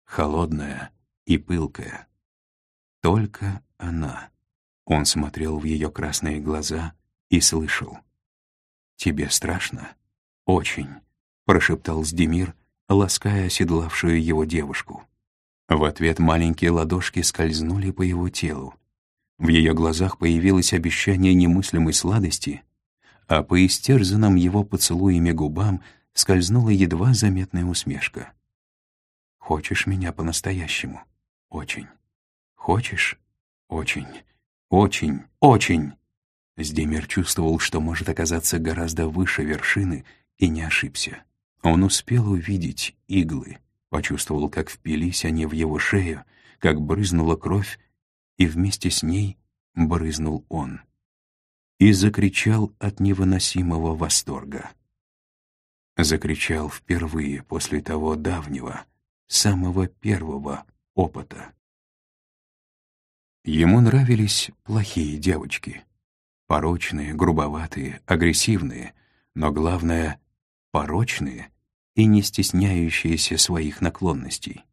холодная и пылкая. Только она. Он смотрел в ее красные глаза и слышал. «Тебе страшно?» «Очень», — прошептал Сдемир, лаская оседлавшую его девушку. В ответ маленькие ладошки скользнули по его телу, в ее глазах появилось обещание немыслимой сладости, а по истерзанным его поцелуями губам скользнула едва заметная усмешка. «Хочешь меня по-настоящему? Очень. Хочешь? Очень. Очень. Очень!» Сдемир чувствовал, что может оказаться гораздо выше вершины, и не ошибся. Он успел увидеть иглы, почувствовал, как впились они в его шею, как брызнула кровь, и вместе с ней брызнул он. И закричал от невыносимого восторга. Закричал впервые после того давнего, самого первого опыта. Ему нравились плохие девочки. Порочные, грубоватые, агрессивные, но главное — порочные и не стесняющиеся своих наклонностей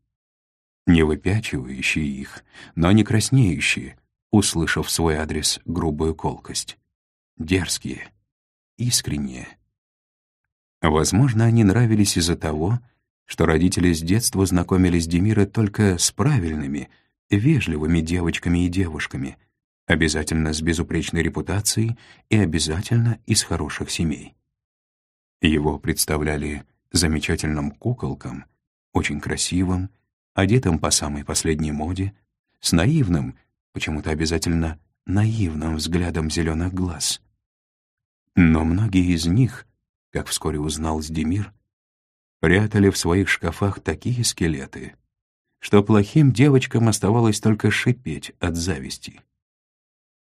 не выпячивающие их, но не краснеющие, услышав свой адрес грубую колкость. Дерзкие, искренние. Возможно, они нравились из-за того, что родители с детства знакомили Демира только с правильными, вежливыми девочками и девушками, обязательно с безупречной репутацией и обязательно из хороших семей. Его представляли замечательным куколком, очень красивым, одетым по самой последней моде, с наивным, почему-то обязательно наивным взглядом зеленых глаз. Но многие из них, как вскоре узнал Сдемир, прятали в своих шкафах такие скелеты, что плохим девочкам оставалось только шипеть от зависти.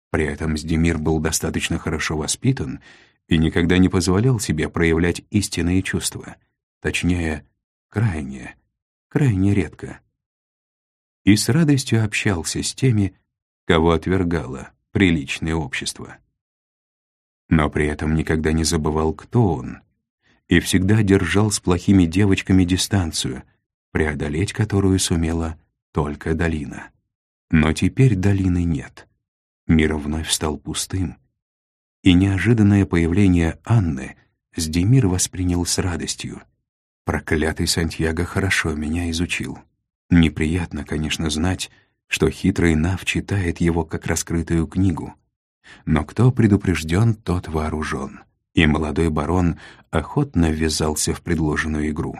При этом Сдемир был достаточно хорошо воспитан и никогда не позволял себе проявлять истинные чувства, точнее, крайне, крайне редко. И с радостью общался с теми, кого отвергало приличное общество. Но при этом никогда не забывал, кто он, и всегда держал с плохими девочками дистанцию, преодолеть которую сумела только долина. Но теперь долины нет. Мир вновь стал пустым, и неожиданное появление Анны Сдемир воспринял с радостью. Проклятый Сантьяго хорошо меня изучил. Неприятно, конечно, знать, что хитрый Нав читает его как раскрытую книгу. Но кто предупрежден, тот вооружен. И молодой барон охотно ввязался в предложенную игру,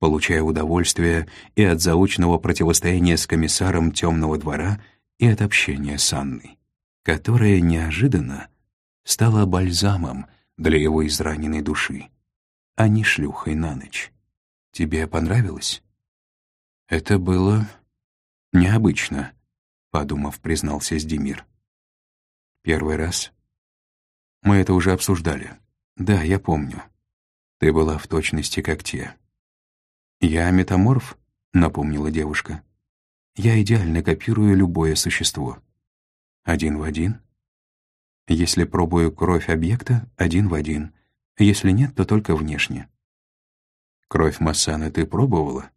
получая удовольствие и от заочного противостояния с комиссаром темного двора, и от общения с Анной, которая неожиданно стала бальзамом для его израненной души, а не шлюхой на ночь. Тебе понравилось? Это было необычно, подумав, признался Сдемир. Первый раз. Мы это уже обсуждали. Да, я помню. Ты была в точности как те. Я метаморф, напомнила девушка. Я идеально копирую любое существо. Один в один? Если пробую кровь объекта, один в один. Если нет, то только внешне. Кровь Массана ты пробовала?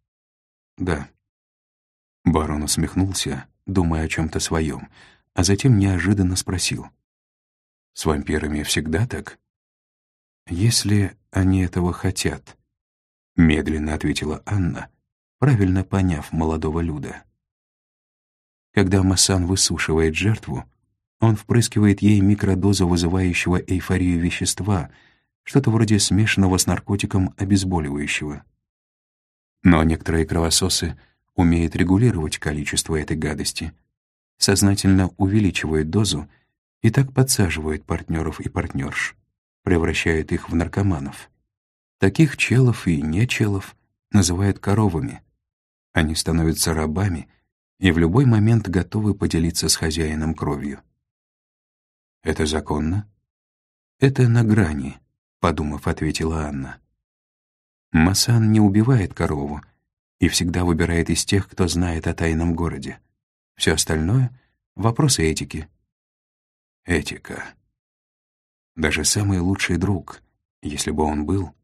Да. Барон усмехнулся, думая о чем-то своем, а затем неожиданно спросил. «С вампирами всегда так?» «Если они этого хотят», — медленно ответила Анна, правильно поняв молодого Люда. Когда Масан высушивает жертву, он впрыскивает ей микродозу вызывающего эйфорию вещества, что-то вроде смешанного с наркотиком обезболивающего. Но некоторые кровососы умеют регулировать количество этой гадости, сознательно увеличивают дозу и так подсаживают партнеров и партнерш, превращают их в наркоманов. Таких челов и нечелов называют коровами. Они становятся рабами и в любой момент готовы поделиться с хозяином кровью. «Это законно?» «Это на грани», — подумав, ответила Анна. Масан не убивает корову и всегда выбирает из тех, кто знает о тайном городе. Все остальное — вопросы этики. Этика. Даже самый лучший друг, если бы он был,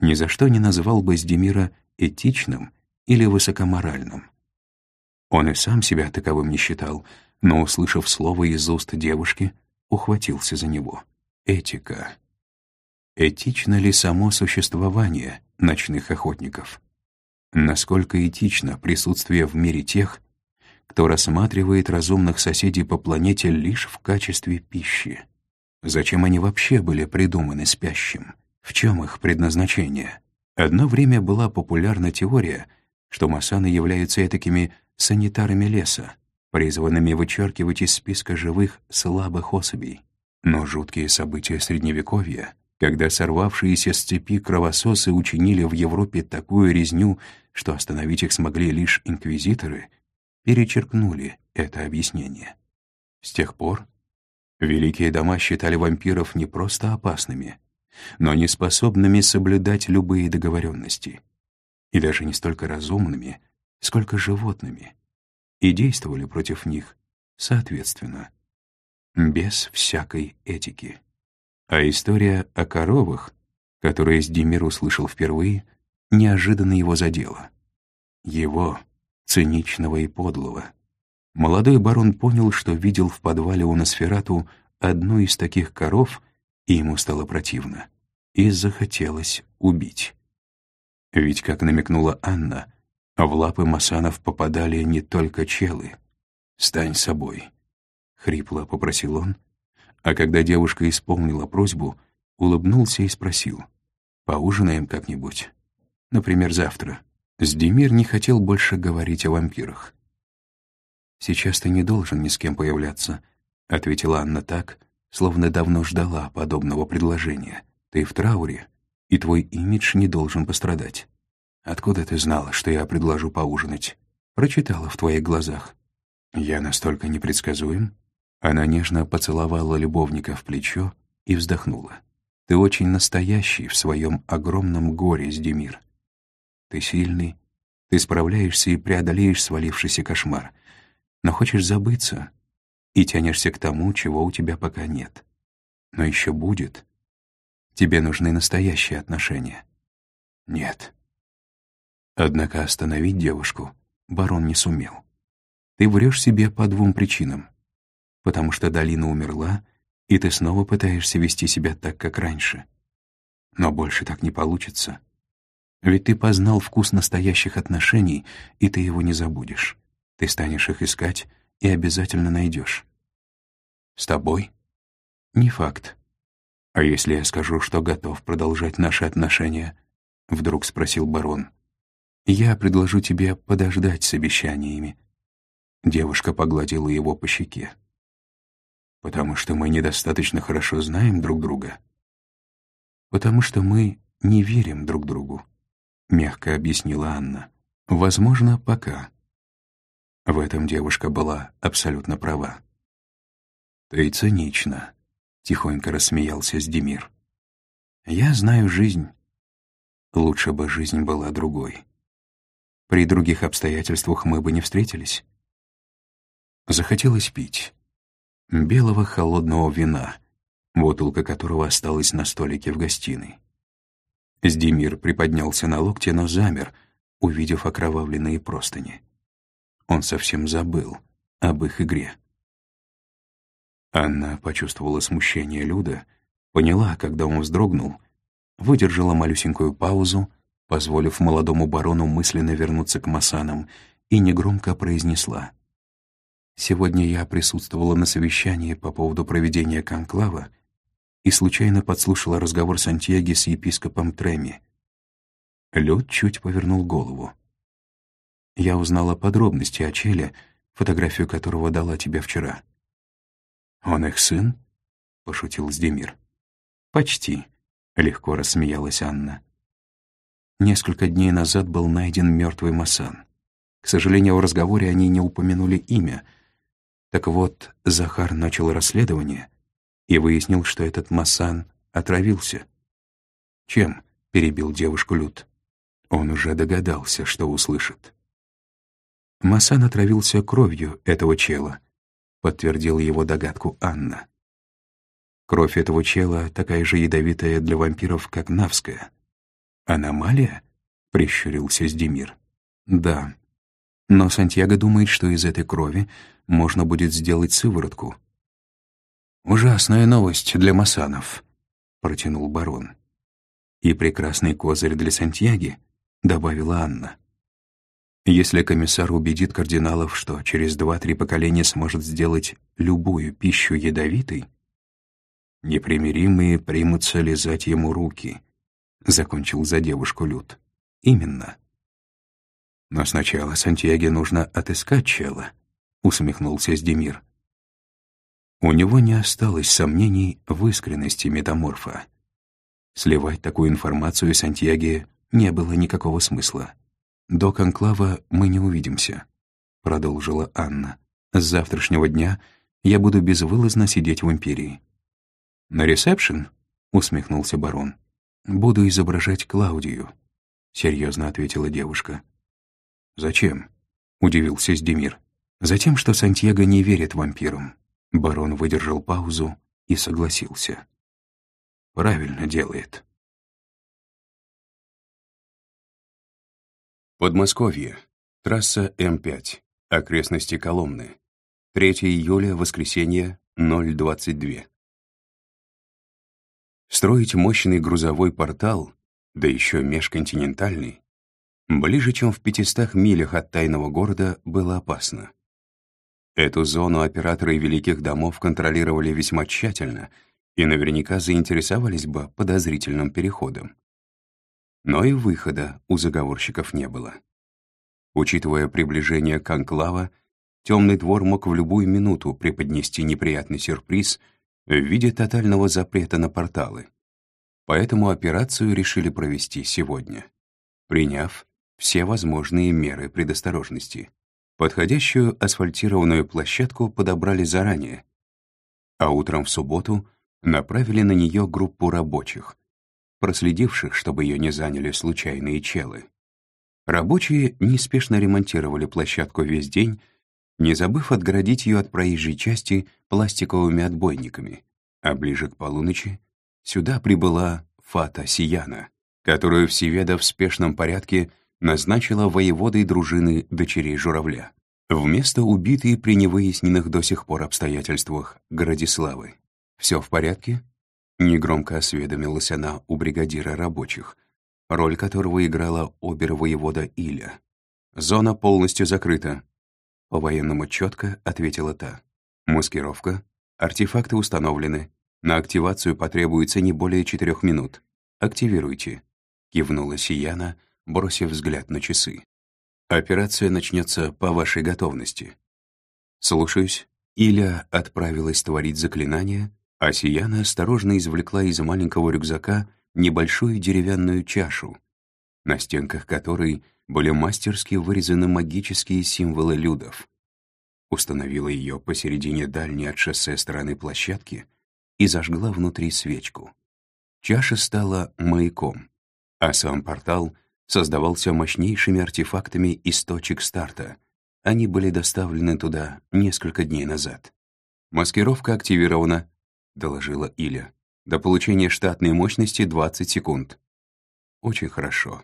ни за что не называл бы Сдемира этичным или высокоморальным. Он и сам себя таковым не считал, но, услышав слово из уст девушки, ухватился за него. Этика. Этично ли само существование ночных охотников? Насколько этично присутствие в мире тех, кто рассматривает разумных соседей по планете лишь в качестве пищи? Зачем они вообще были придуманы спящим? В чем их предназначение? Одно время была популярна теория, что масаны являются такими санитарами леса, призванными вычеркивать из списка живых слабых особей. Но жуткие события Средневековья, когда сорвавшиеся с цепи кровососы учинили в Европе такую резню, что остановить их смогли лишь инквизиторы, перечеркнули это объяснение. С тех пор великие дома считали вампиров не просто опасными, но неспособными соблюдать любые договоренности, и даже не столько разумными, сколько животными — и действовали против них соответственно, без всякой этики. А история о коровах, которую Сдемир услышал впервые, неожиданно его задела. Его, циничного и подлого. Молодой барон понял, что видел в подвале у Носферату одну из таких коров, и ему стало противно, и захотелось убить. Ведь, как намекнула Анна, в лапы масанов попадали не только челы. «Стань собой», — хрипло попросил он, а когда девушка исполнила просьбу, улыбнулся и спросил, «Поужинаем как-нибудь? Например, завтра». Сдемир не хотел больше говорить о вампирах. «Сейчас ты не должен ни с кем появляться», — ответила Анна так, словно давно ждала подобного предложения. «Ты в трауре, и твой имидж не должен пострадать. Откуда ты знала, что я предложу поужинать? Прочитала в твоих глазах. Я настолько непредсказуем? Она нежно поцеловала любовника в плечо и вздохнула. Ты очень настоящий в своем огромном горе, Сдемир. Ты сильный, ты справляешься и преодолеешь свалившийся кошмар, но хочешь забыться и тянешься к тому, чего у тебя пока нет. Но еще будет. Тебе нужны настоящие отношения. Нет. Однако остановить девушку барон не сумел. Ты врешь себе по двум причинам. Потому что Долина умерла, и ты снова пытаешься вести себя так, как раньше. Но больше так не получится. Ведь ты познал вкус настоящих отношений, и ты его не забудешь. Ты станешь их искать и обязательно найдешь. С тобой? Не факт. А если я скажу, что готов продолжать наши отношения? Вдруг спросил барон. Я предложу тебе подождать с обещаниями. Девушка погладила его по щеке. Потому что мы недостаточно хорошо знаем друг друга. Потому что мы не верим друг другу. — мягко объяснила Анна. «Возможно, пока». В этом девушка была абсолютно права. «Ты цинично», — тихонько рассмеялся Сдемир. «Я знаю жизнь. Лучше бы жизнь была другой. При других обстоятельствах мы бы не встретились». Захотелось пить. Белого холодного вина, бутылка которого осталась на столике в гостиной. Сдемир приподнялся на локте, но замер, увидев окровавленные простыни. Он совсем забыл об их игре. Анна почувствовала смущение Люда, поняла, когда он вздрогнул, выдержала малюсенькую паузу, позволив молодому барону мысленно вернуться к Масанам, и негромко произнесла. «Сегодня я присутствовала на совещании по поводу проведения конклава и случайно подслушала разговор Сантьяги с епископом Треми. Люд чуть повернул голову. «Я узнала подробности о Челе, фотографию которого дала тебе вчера». «Он их сын?» — пошутил Сдемир. «Почти», — легко рассмеялась Анна. Несколько дней назад был найден мертвый Масан. К сожалению, в разговоре они не упомянули имя. Так вот, Захар начал расследование — и выяснил, что этот Масан отравился. «Чем?» — перебил девушку Люд. Он уже догадался, что услышит. Масан отравился кровью этого чела, подтвердила его догадку Анна. Кровь этого чела такая же ядовитая для вампиров, как навская. «Аномалия?» — прищурился Сдемир. «Да. Но Сантьяго думает, что из этой крови можно будет сделать сыворотку, «Ужасная новость для масанов», — протянул барон. «И прекрасный козырь для Сантьяги», — добавила Анна. «Если комиссар убедит кардиналов, что через два-три поколения сможет сделать любую пищу ядовитой, непримиримые примутся лизать ему руки», — закончил за девушку Люд. «Именно». «Но сначала Сантьяге нужно отыскать чела», — усмехнулся Сдемир. У него не осталось сомнений в искренности метаморфа. Сливать такую информацию Сантьяге не было никакого смысла. «До конклава мы не увидимся», — продолжила Анна. «С завтрашнего дня я буду безвылазно сидеть в Империи». «На ресепшн?» — усмехнулся барон. «Буду изображать Клаудию», — серьезно ответила девушка. «Зачем?» — удивился Сдемир. «Затем, что Сантьяго не верит вампирам. Барон выдержал паузу и согласился. «Правильно делает». Подмосковье. Трасса М5. Окрестности Коломны. 3 июля, воскресенье, 022. Строить мощный грузовой портал, да еще межконтинентальный, ближе, чем в 500 милях от тайного города, было опасно. Эту зону операторы великих домов контролировали весьма тщательно и наверняка заинтересовались бы подозрительным переходом. Но и выхода у заговорщиков не было. Учитывая приближение конклава, темный двор мог в любую минуту преподнести неприятный сюрприз в виде тотального запрета на порталы. Поэтому операцию решили провести сегодня, приняв все возможные меры предосторожности. Подходящую асфальтированную площадку подобрали заранее, а утром в субботу направили на нее группу рабочих, проследивших, чтобы ее не заняли случайные челы. Рабочие неспешно ремонтировали площадку весь день, не забыв отгородить ее от проезжей части пластиковыми отбойниками, а ближе к полуночи сюда прибыла Фата Сияна, которую Всеведа в спешном порядке назначила воеводой дружины дочерей Журавля, вместо убитой при невыясненных до сих пор обстоятельствах Градиславы. «Все в порядке?» — негромко осведомилась она у бригадира рабочих, роль которого играла обер-воевода Иля. «Зона полностью закрыта», — по-военному четко ответила та. «Маскировка, артефакты установлены, на активацию потребуется не более четырех минут. Активируйте», — кивнула Сияна, бросив взгляд на часы. «Операция начнется по вашей готовности». «Слушаюсь». Иля отправилась творить заклинание, а Сияна осторожно извлекла из маленького рюкзака небольшую деревянную чашу, на стенках которой были мастерски вырезаны магические символы людов. Установила ее посередине дальней от шоссе стороны площадки и зажгла внутри свечку. Чаша стала маяком, а сам портал создавался мощнейшими артефактами из точек старта. Они были доставлены туда несколько дней назад. «Маскировка активирована», — доложила Иля. До получения штатной мощности 20 секунд. Очень хорошо.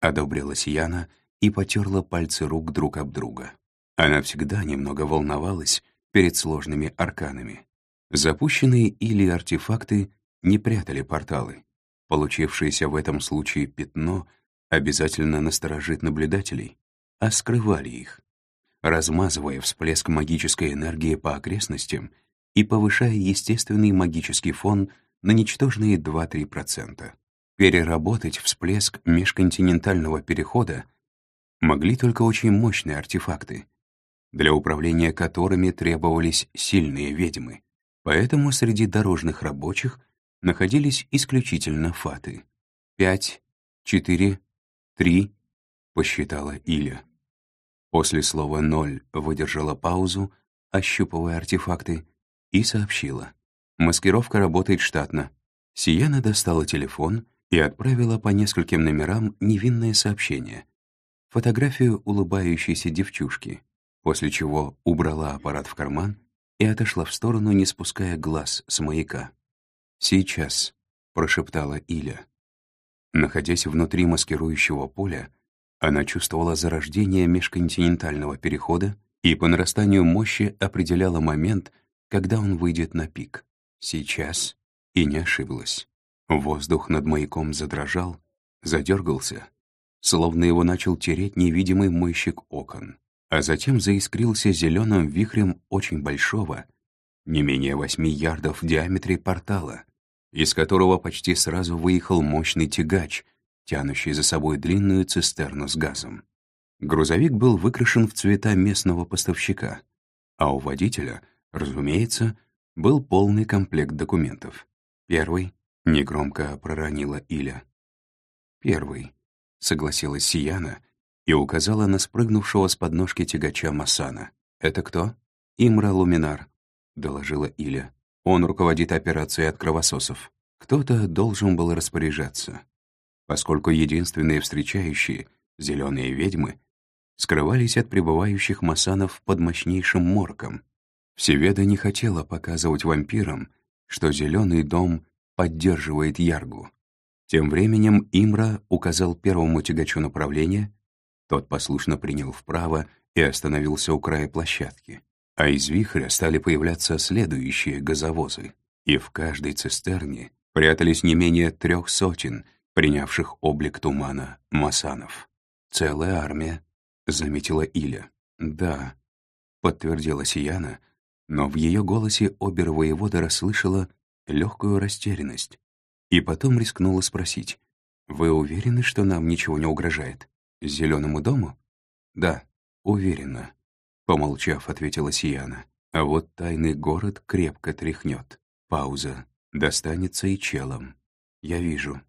Одобрила Сияна и потерла пальцы рук друг об друга. Она всегда немного волновалась перед сложными арканами. Запущенные или артефакты не прятали порталы. Получившееся в этом случае пятно обязательно насторожит наблюдателей, а скрывали их, размазывая всплеск магической энергии по окрестностям и повышая естественный магический фон на ничтожные 2-3%. Переработать всплеск межконтинентального перехода могли только очень мощные артефакты, для управления которыми требовались сильные ведьмы. Поэтому среди дорожных рабочих находились исключительно фаты. «Пять, четыре, три», — посчитала Иля. После слова «ноль» выдержала паузу, ощупывая артефакты, и сообщила. Маскировка работает штатно. Сияна достала телефон и отправила по нескольким номерам невинное сообщение. Фотографию улыбающейся девчушки, после чего убрала аппарат в карман и отошла в сторону, не спуская глаз с маяка. «Сейчас», — прошептала Иля. Находясь внутри маскирующего поля, она чувствовала зарождение межконтинентального перехода и по нарастанию мощи определяла момент, когда он выйдет на пик. Сейчас и не ошиблась. Воздух над маяком задрожал, задергался, словно его начал тереть невидимый мойщик окон, а затем заискрился зеленым вихрем очень большого, не менее восьми ярдов в диаметре портала, из которого почти сразу выехал мощный тягач, тянущий за собой длинную цистерну с газом. Грузовик был выкрашен в цвета местного поставщика, а у водителя, разумеется, был полный комплект документов. Первый — негромко проронила Иля. «Первый», — согласилась Сияна и указала на спрыгнувшего с подножки тягача Масана. «Это кто?» «Имра Луминар», — доложила Иля. «Он руководит операцией от кровососов. Кто-то должен был распоряжаться, поскольку единственные встречающие, зеленые ведьмы, скрывались от прибывающих масанов под мощнейшим морком, Всеведа не хотела показывать вампирам, что Зеленый дом поддерживает Яргу. Тем временем Имра указал первому тягачу направление, тот послушно принял вправо и остановился у края площадки, а из вихря стали появляться следующие газовозы, и в каждой цистерне прятались не менее трех сотен, принявших облик тумана масанов. «Целая армия», — заметила Иля. «Да», — подтвердила Сияна, — но в ее голосе обер-воевода расслышала легкую растерянность и потом рискнула спросить, «Вы уверены, что нам ничего не угрожает? Зеленому дому?» «Да, уверена», — помолчав, ответила Сияна. «А вот тайный город крепко тряхнет. Пауза. Достанется и челом. Я вижу.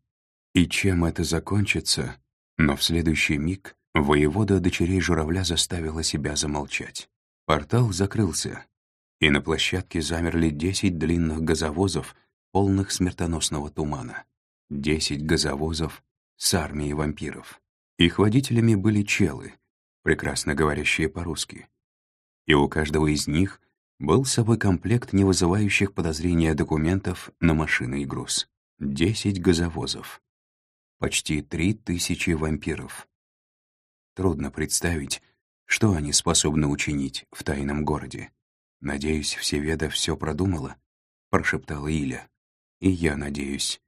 И чем это закончится? Но в следующий миг воевода дочерей журавля заставила себя замолчать. Портал закрылся, и на площадке замерли десять длинных газовозов, полных смертоносного тумана. Десять газовозов с армией вампиров. Их водителями были челы, прекрасно говорящие по-русски. И у каждого из них был с собой комплект не вызывающих подозрения документов на машины и груз. Десять газовозов. Почти три тысячи вампиров. Трудно представить, что они способны учинить в тайном городе. «Надеюсь, Всеведа все продумала», — прошептала Иля. «И я надеюсь».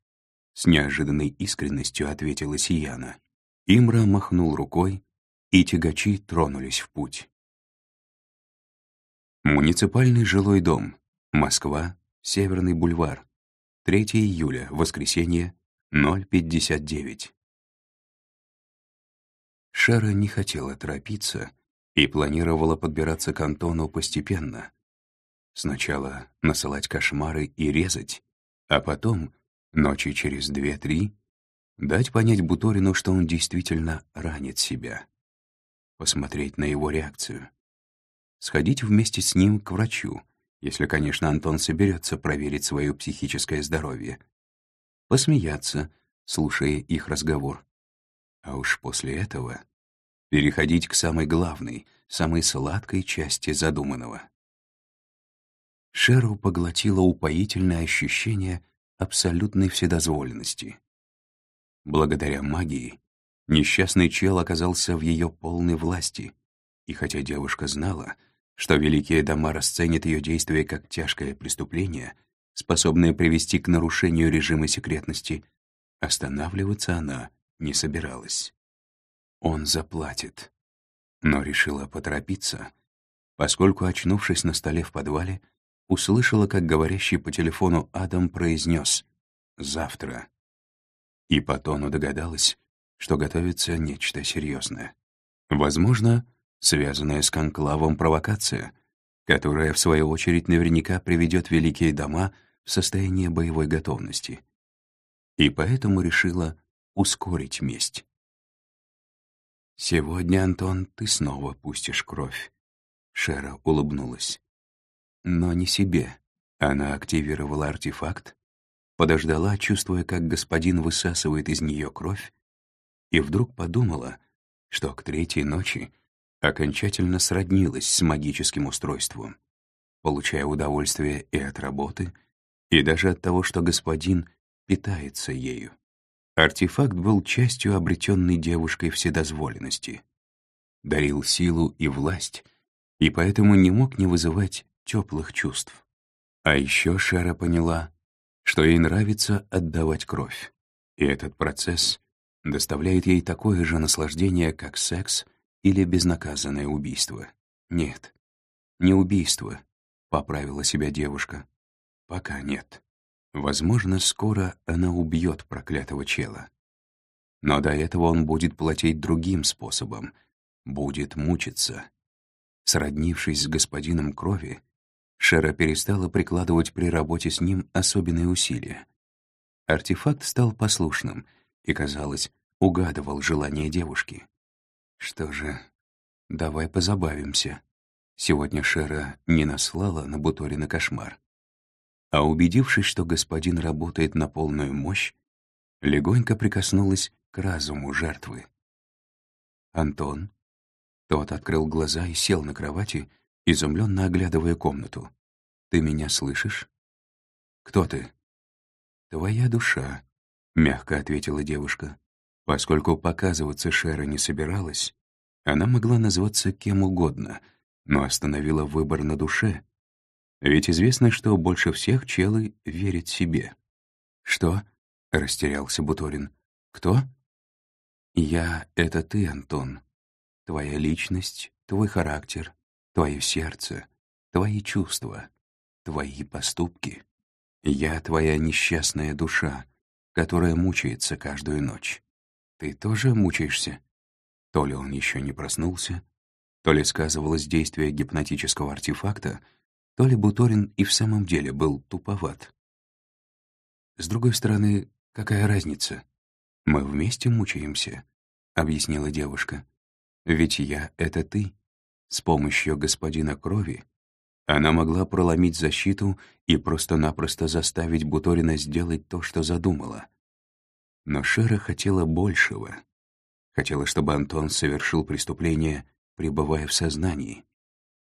С неожиданной искренностью ответила Сияна. Имра махнул рукой, и тягачи тронулись в путь. Муниципальный жилой дом. Москва. Северный бульвар. 3 июля. Воскресенье. 059. Шара не хотела торопиться и планировала подбираться к Антону постепенно. Сначала насылать кошмары и резать, а потом, ночи через две-три, дать понять Буторину, что он действительно ранит себя. Посмотреть на его реакцию. Сходить вместе с ним к врачу, если, конечно, Антон соберется проверить свое психическое здоровье. Посмеяться, слушая их разговор. А уж после этого переходить к самой главной, самой сладкой части задуманного. Шеру поглотило упоительное ощущение абсолютной вседозволенности. Благодаря магии несчастный чел оказался в ее полной власти, и хотя девушка знала, что великие дома расценят ее действия как тяжкое преступление, способное привести к нарушению режима секретности, останавливаться она не собиралась. Он заплатит. Но решила поторопиться, поскольку, очнувшись на столе в подвале, услышала, как говорящий по телефону Адам произнес «завтра». И по тону догадалась, что готовится нечто серьезное. Возможно, связанная с конклавом провокация, которая, в свою очередь, наверняка приведет великие дома в состояние боевой готовности. И поэтому решила ускорить месть. «Сегодня, Антон, ты снова пустишь кровь», — Шера улыбнулась. Но не себе. Она активировала артефакт, подождала, чувствуя, как господин высасывает из нее кровь, и вдруг подумала, что к третьей ночи окончательно сроднилась с магическим устройством, получая удовольствие и от работы, и даже от того, что господин питается ею. Артефакт был частью обретенной девушкой вседозволенности, дарил силу и власть, и поэтому не мог не вызывать теплых чувств. А еще Шара поняла, что ей нравится отдавать кровь, и этот процесс доставляет ей такое же наслаждение, как секс или безнаказанное убийство. Нет, не убийство, поправила себя девушка. Пока нет. Возможно, скоро она убьет проклятого чела. Но до этого он будет платить другим способом, будет мучиться. Сроднившись с господином крови, Шера перестала прикладывать при работе с ним особенные усилия. Артефакт стал послушным и, казалось, угадывал желание девушки. Что же, давай позабавимся. Сегодня Шера не наслала на Буторина кошмар. А убедившись, что господин работает на полную мощь, легонько прикоснулась к разуму жертвы. «Антон?» Тот открыл глаза и сел на кровати, изумленно оглядывая комнату. «Ты меня слышишь?» «Кто ты?» «Твоя душа», — мягко ответила девушка. Поскольку показываться Шера не собиралась, она могла назваться кем угодно, но остановила выбор на душе. Ведь известно, что больше всех челы верят себе. «Что?» — растерялся Буторин. «Кто?» «Я — это ты, Антон. Твоя личность, твой характер, твое сердце, твои чувства, твои поступки. Я твоя несчастная душа, которая мучается каждую ночь. Ты тоже мучаешься? То ли он еще не проснулся, то ли сказывалось действие гипнотического артефакта, то ли Буторин и в самом деле был туповат. С другой стороны, «Какая разница? Мы вместе мучаемся», — объяснила девушка. «Ведь я — это ты. С помощью господина Крови она могла проломить защиту и просто-напросто заставить Буторина сделать то, что задумала. Но Шера хотела большего. Хотела, чтобы Антон совершил преступление, пребывая в сознании.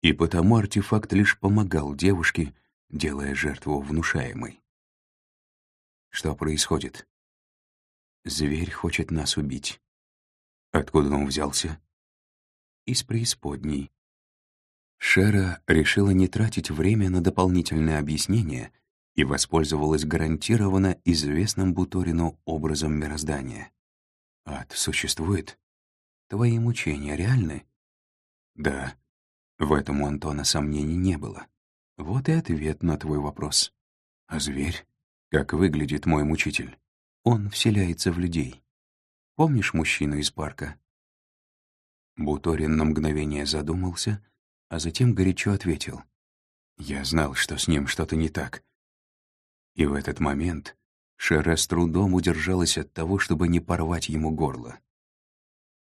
И потому артефакт лишь помогал девушке, делая жертву внушаемой. Что происходит? Зверь хочет нас убить. Откуда он взялся? Из преисподней. Шера решила не тратить время на дополнительные объяснения и воспользовалась гарантированно известным Буторину образом мироздания. Ад существует? Твои мучения реальны? Да. В этом у Антона сомнений не было. Вот и ответ на твой вопрос. А зверь? Как выглядит мой мучитель? Он вселяется в людей. Помнишь мужчину из парка? Буторин на мгновение задумался, а затем горячо ответил. Я знал, что с ним что-то не так. И в этот момент Шера с трудом удержалась от того, чтобы не порвать ему горло.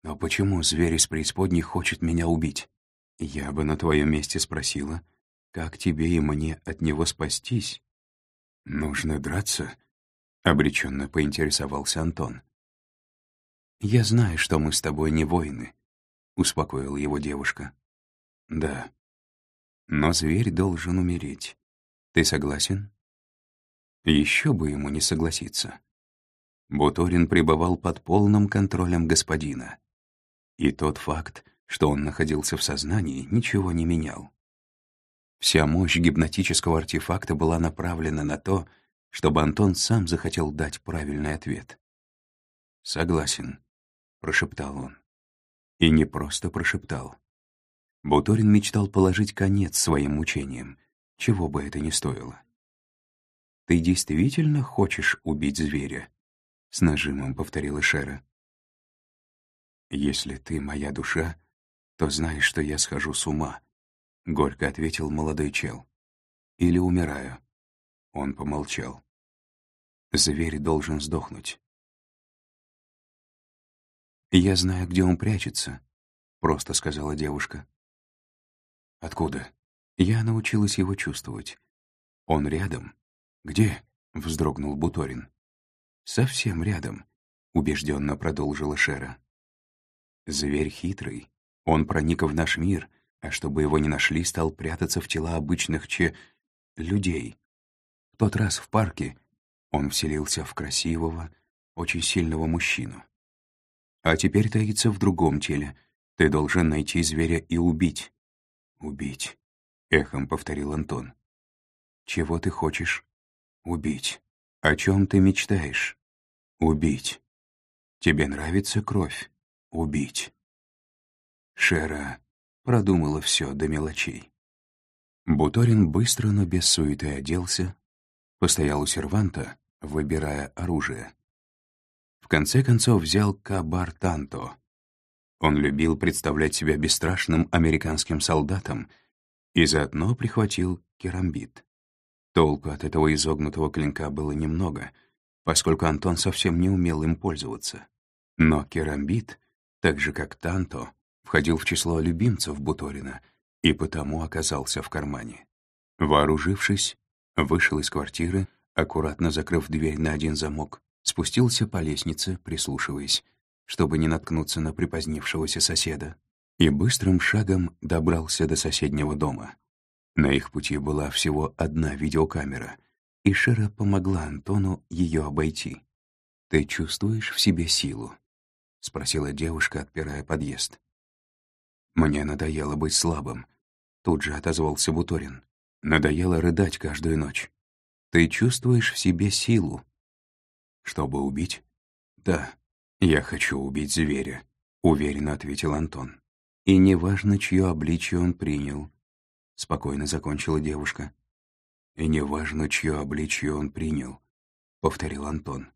«Но почему зверь из преисподней хочет меня убить? Я бы на твоем месте спросила, как тебе и мне от него спастись?» «Нужно драться?» — обреченно поинтересовался Антон. «Я знаю, что мы с тобой не воины», — успокоила его девушка. «Да. Но зверь должен умереть. Ты согласен?» Еще бы ему не согласиться. Буторин пребывал под полным контролем господина. И тот факт, что он находился в сознании, ничего не менял. Вся мощь гипнотического артефакта была направлена на то, чтобы Антон сам захотел дать правильный ответ. «Согласен», — прошептал он. И не просто прошептал. Буторин мечтал положить конец своим мучениям, чего бы это ни стоило. «Ты действительно хочешь убить зверя?» — с нажимом повторила Шера. «Если ты моя душа, то знаешь, что я схожу с ума», — горько ответил молодой чел. «Или умираю». Он помолчал. «Зверь должен сдохнуть». «Я знаю, где он прячется», — просто сказала девушка. «Откуда?» Я научилась его чувствовать. Он рядом, «Где?» — вздрогнул Буторин. «Совсем рядом», — убежденно продолжила Шера. «Зверь хитрый. Он проник в наш мир, а чтобы его не нашли, стал прятаться в тела обычных че... людей. В тот раз в парке он вселился в красивого, очень сильного мужчину. А теперь таится в другом теле. Ты должен найти зверя и убить». «Убить», — эхом повторил Антон. «Чего ты хочешь?» Убить. О чем ты мечтаешь? Убить. Тебе нравится кровь? Убить. Шера продумала все до мелочей. Буторин быстро, но без суеты оделся, постоял у серванта, выбирая оружие. В конце концов взял кабар Танто. Он любил представлять себя бесстрашным американским солдатом и заодно прихватил керамбит. Толку от этого изогнутого клинка было немного, поскольку Антон совсем не умел им пользоваться. Но керамбит, так же как Танто, входил в число любимцев Буторина и потому оказался в кармане. Вооружившись, вышел из квартиры, аккуратно закрыв дверь на один замок, спустился по лестнице, прислушиваясь, чтобы не наткнуться на припозднившегося соседа, и быстрым шагом добрался до соседнего дома. На их пути была всего одна видеокамера, и Шера помогла Антону ее обойти. «Ты чувствуешь в себе силу?» — спросила девушка, отпирая подъезд. «Мне надоело быть слабым», — тут же отозвался Буторин. «Надоело рыдать каждую ночь. Ты чувствуешь в себе силу?» «Чтобы убить?» «Да, я хочу убить зверя», — уверенно ответил Антон. «И неважно, чье обличье он принял, — спокойно закончила девушка. «И неважно, чье обличье он принял», — повторил Антон.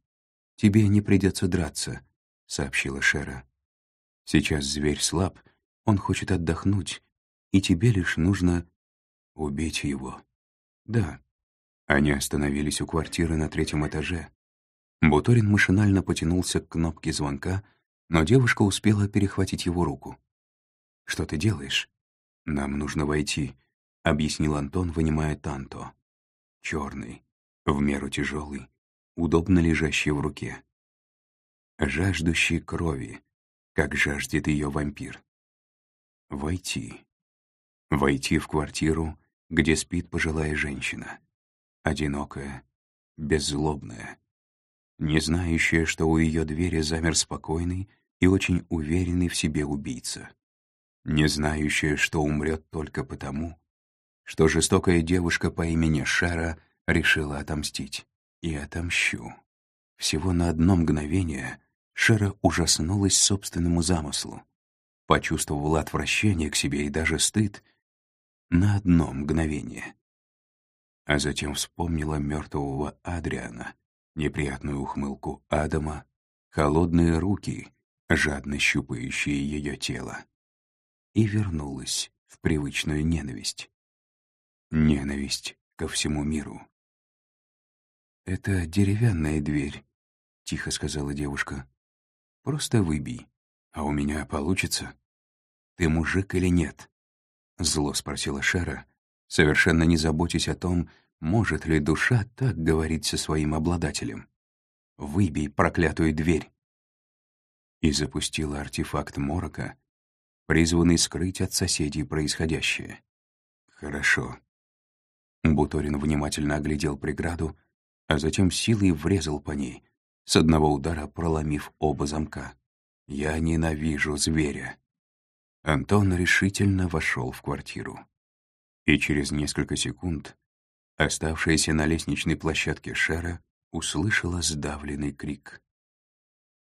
«Тебе не придется драться», — сообщила Шера. «Сейчас зверь слаб, он хочет отдохнуть, и тебе лишь нужно убить его». «Да». Они остановились у квартиры на третьем этаже. Буторин машинально потянулся к кнопке звонка, но девушка успела перехватить его руку. «Что ты делаешь?» «Нам нужно войти», — объяснил Антон, вынимая танто. Черный, в меру тяжелый, удобно лежащий в руке. Жаждущий крови, как жаждет ее вампир. Войти. Войти в квартиру, где спит пожилая женщина. Одинокая, беззлобная, не знающая, что у ее двери замер спокойный и очень уверенный в себе убийца. Не знающая, что умрет только потому, что жестокая девушка по имени Шара решила отомстить. И отомщу. Всего на одно мгновение Шара ужаснулась собственному замыслу, почувствовала отвращение к себе и даже стыд на одно мгновение. А затем вспомнила мертвого Адриана, неприятную ухмылку Адама, холодные руки, жадно щупающие ее тело, и вернулась в привычную ненависть. Ненависть ко всему миру. «Это деревянная дверь», — тихо сказала девушка. «Просто выбей, а у меня получится. Ты мужик или нет?» Зло спросила Шара, совершенно не заботясь о том, может ли душа так говорить со своим обладателем? «Выбей проклятую дверь!» И запустила артефакт морока, призванный скрыть от соседей происходящее. «Хорошо». Буторин внимательно оглядел преграду, а затем силой врезал по ней, с одного удара проломив оба замка. «Я ненавижу зверя». Антон решительно вошел в квартиру. И через несколько секунд Оставшаяся на лестничной площадке Шера услышала сдавленный крик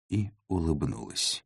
и улыбнулась.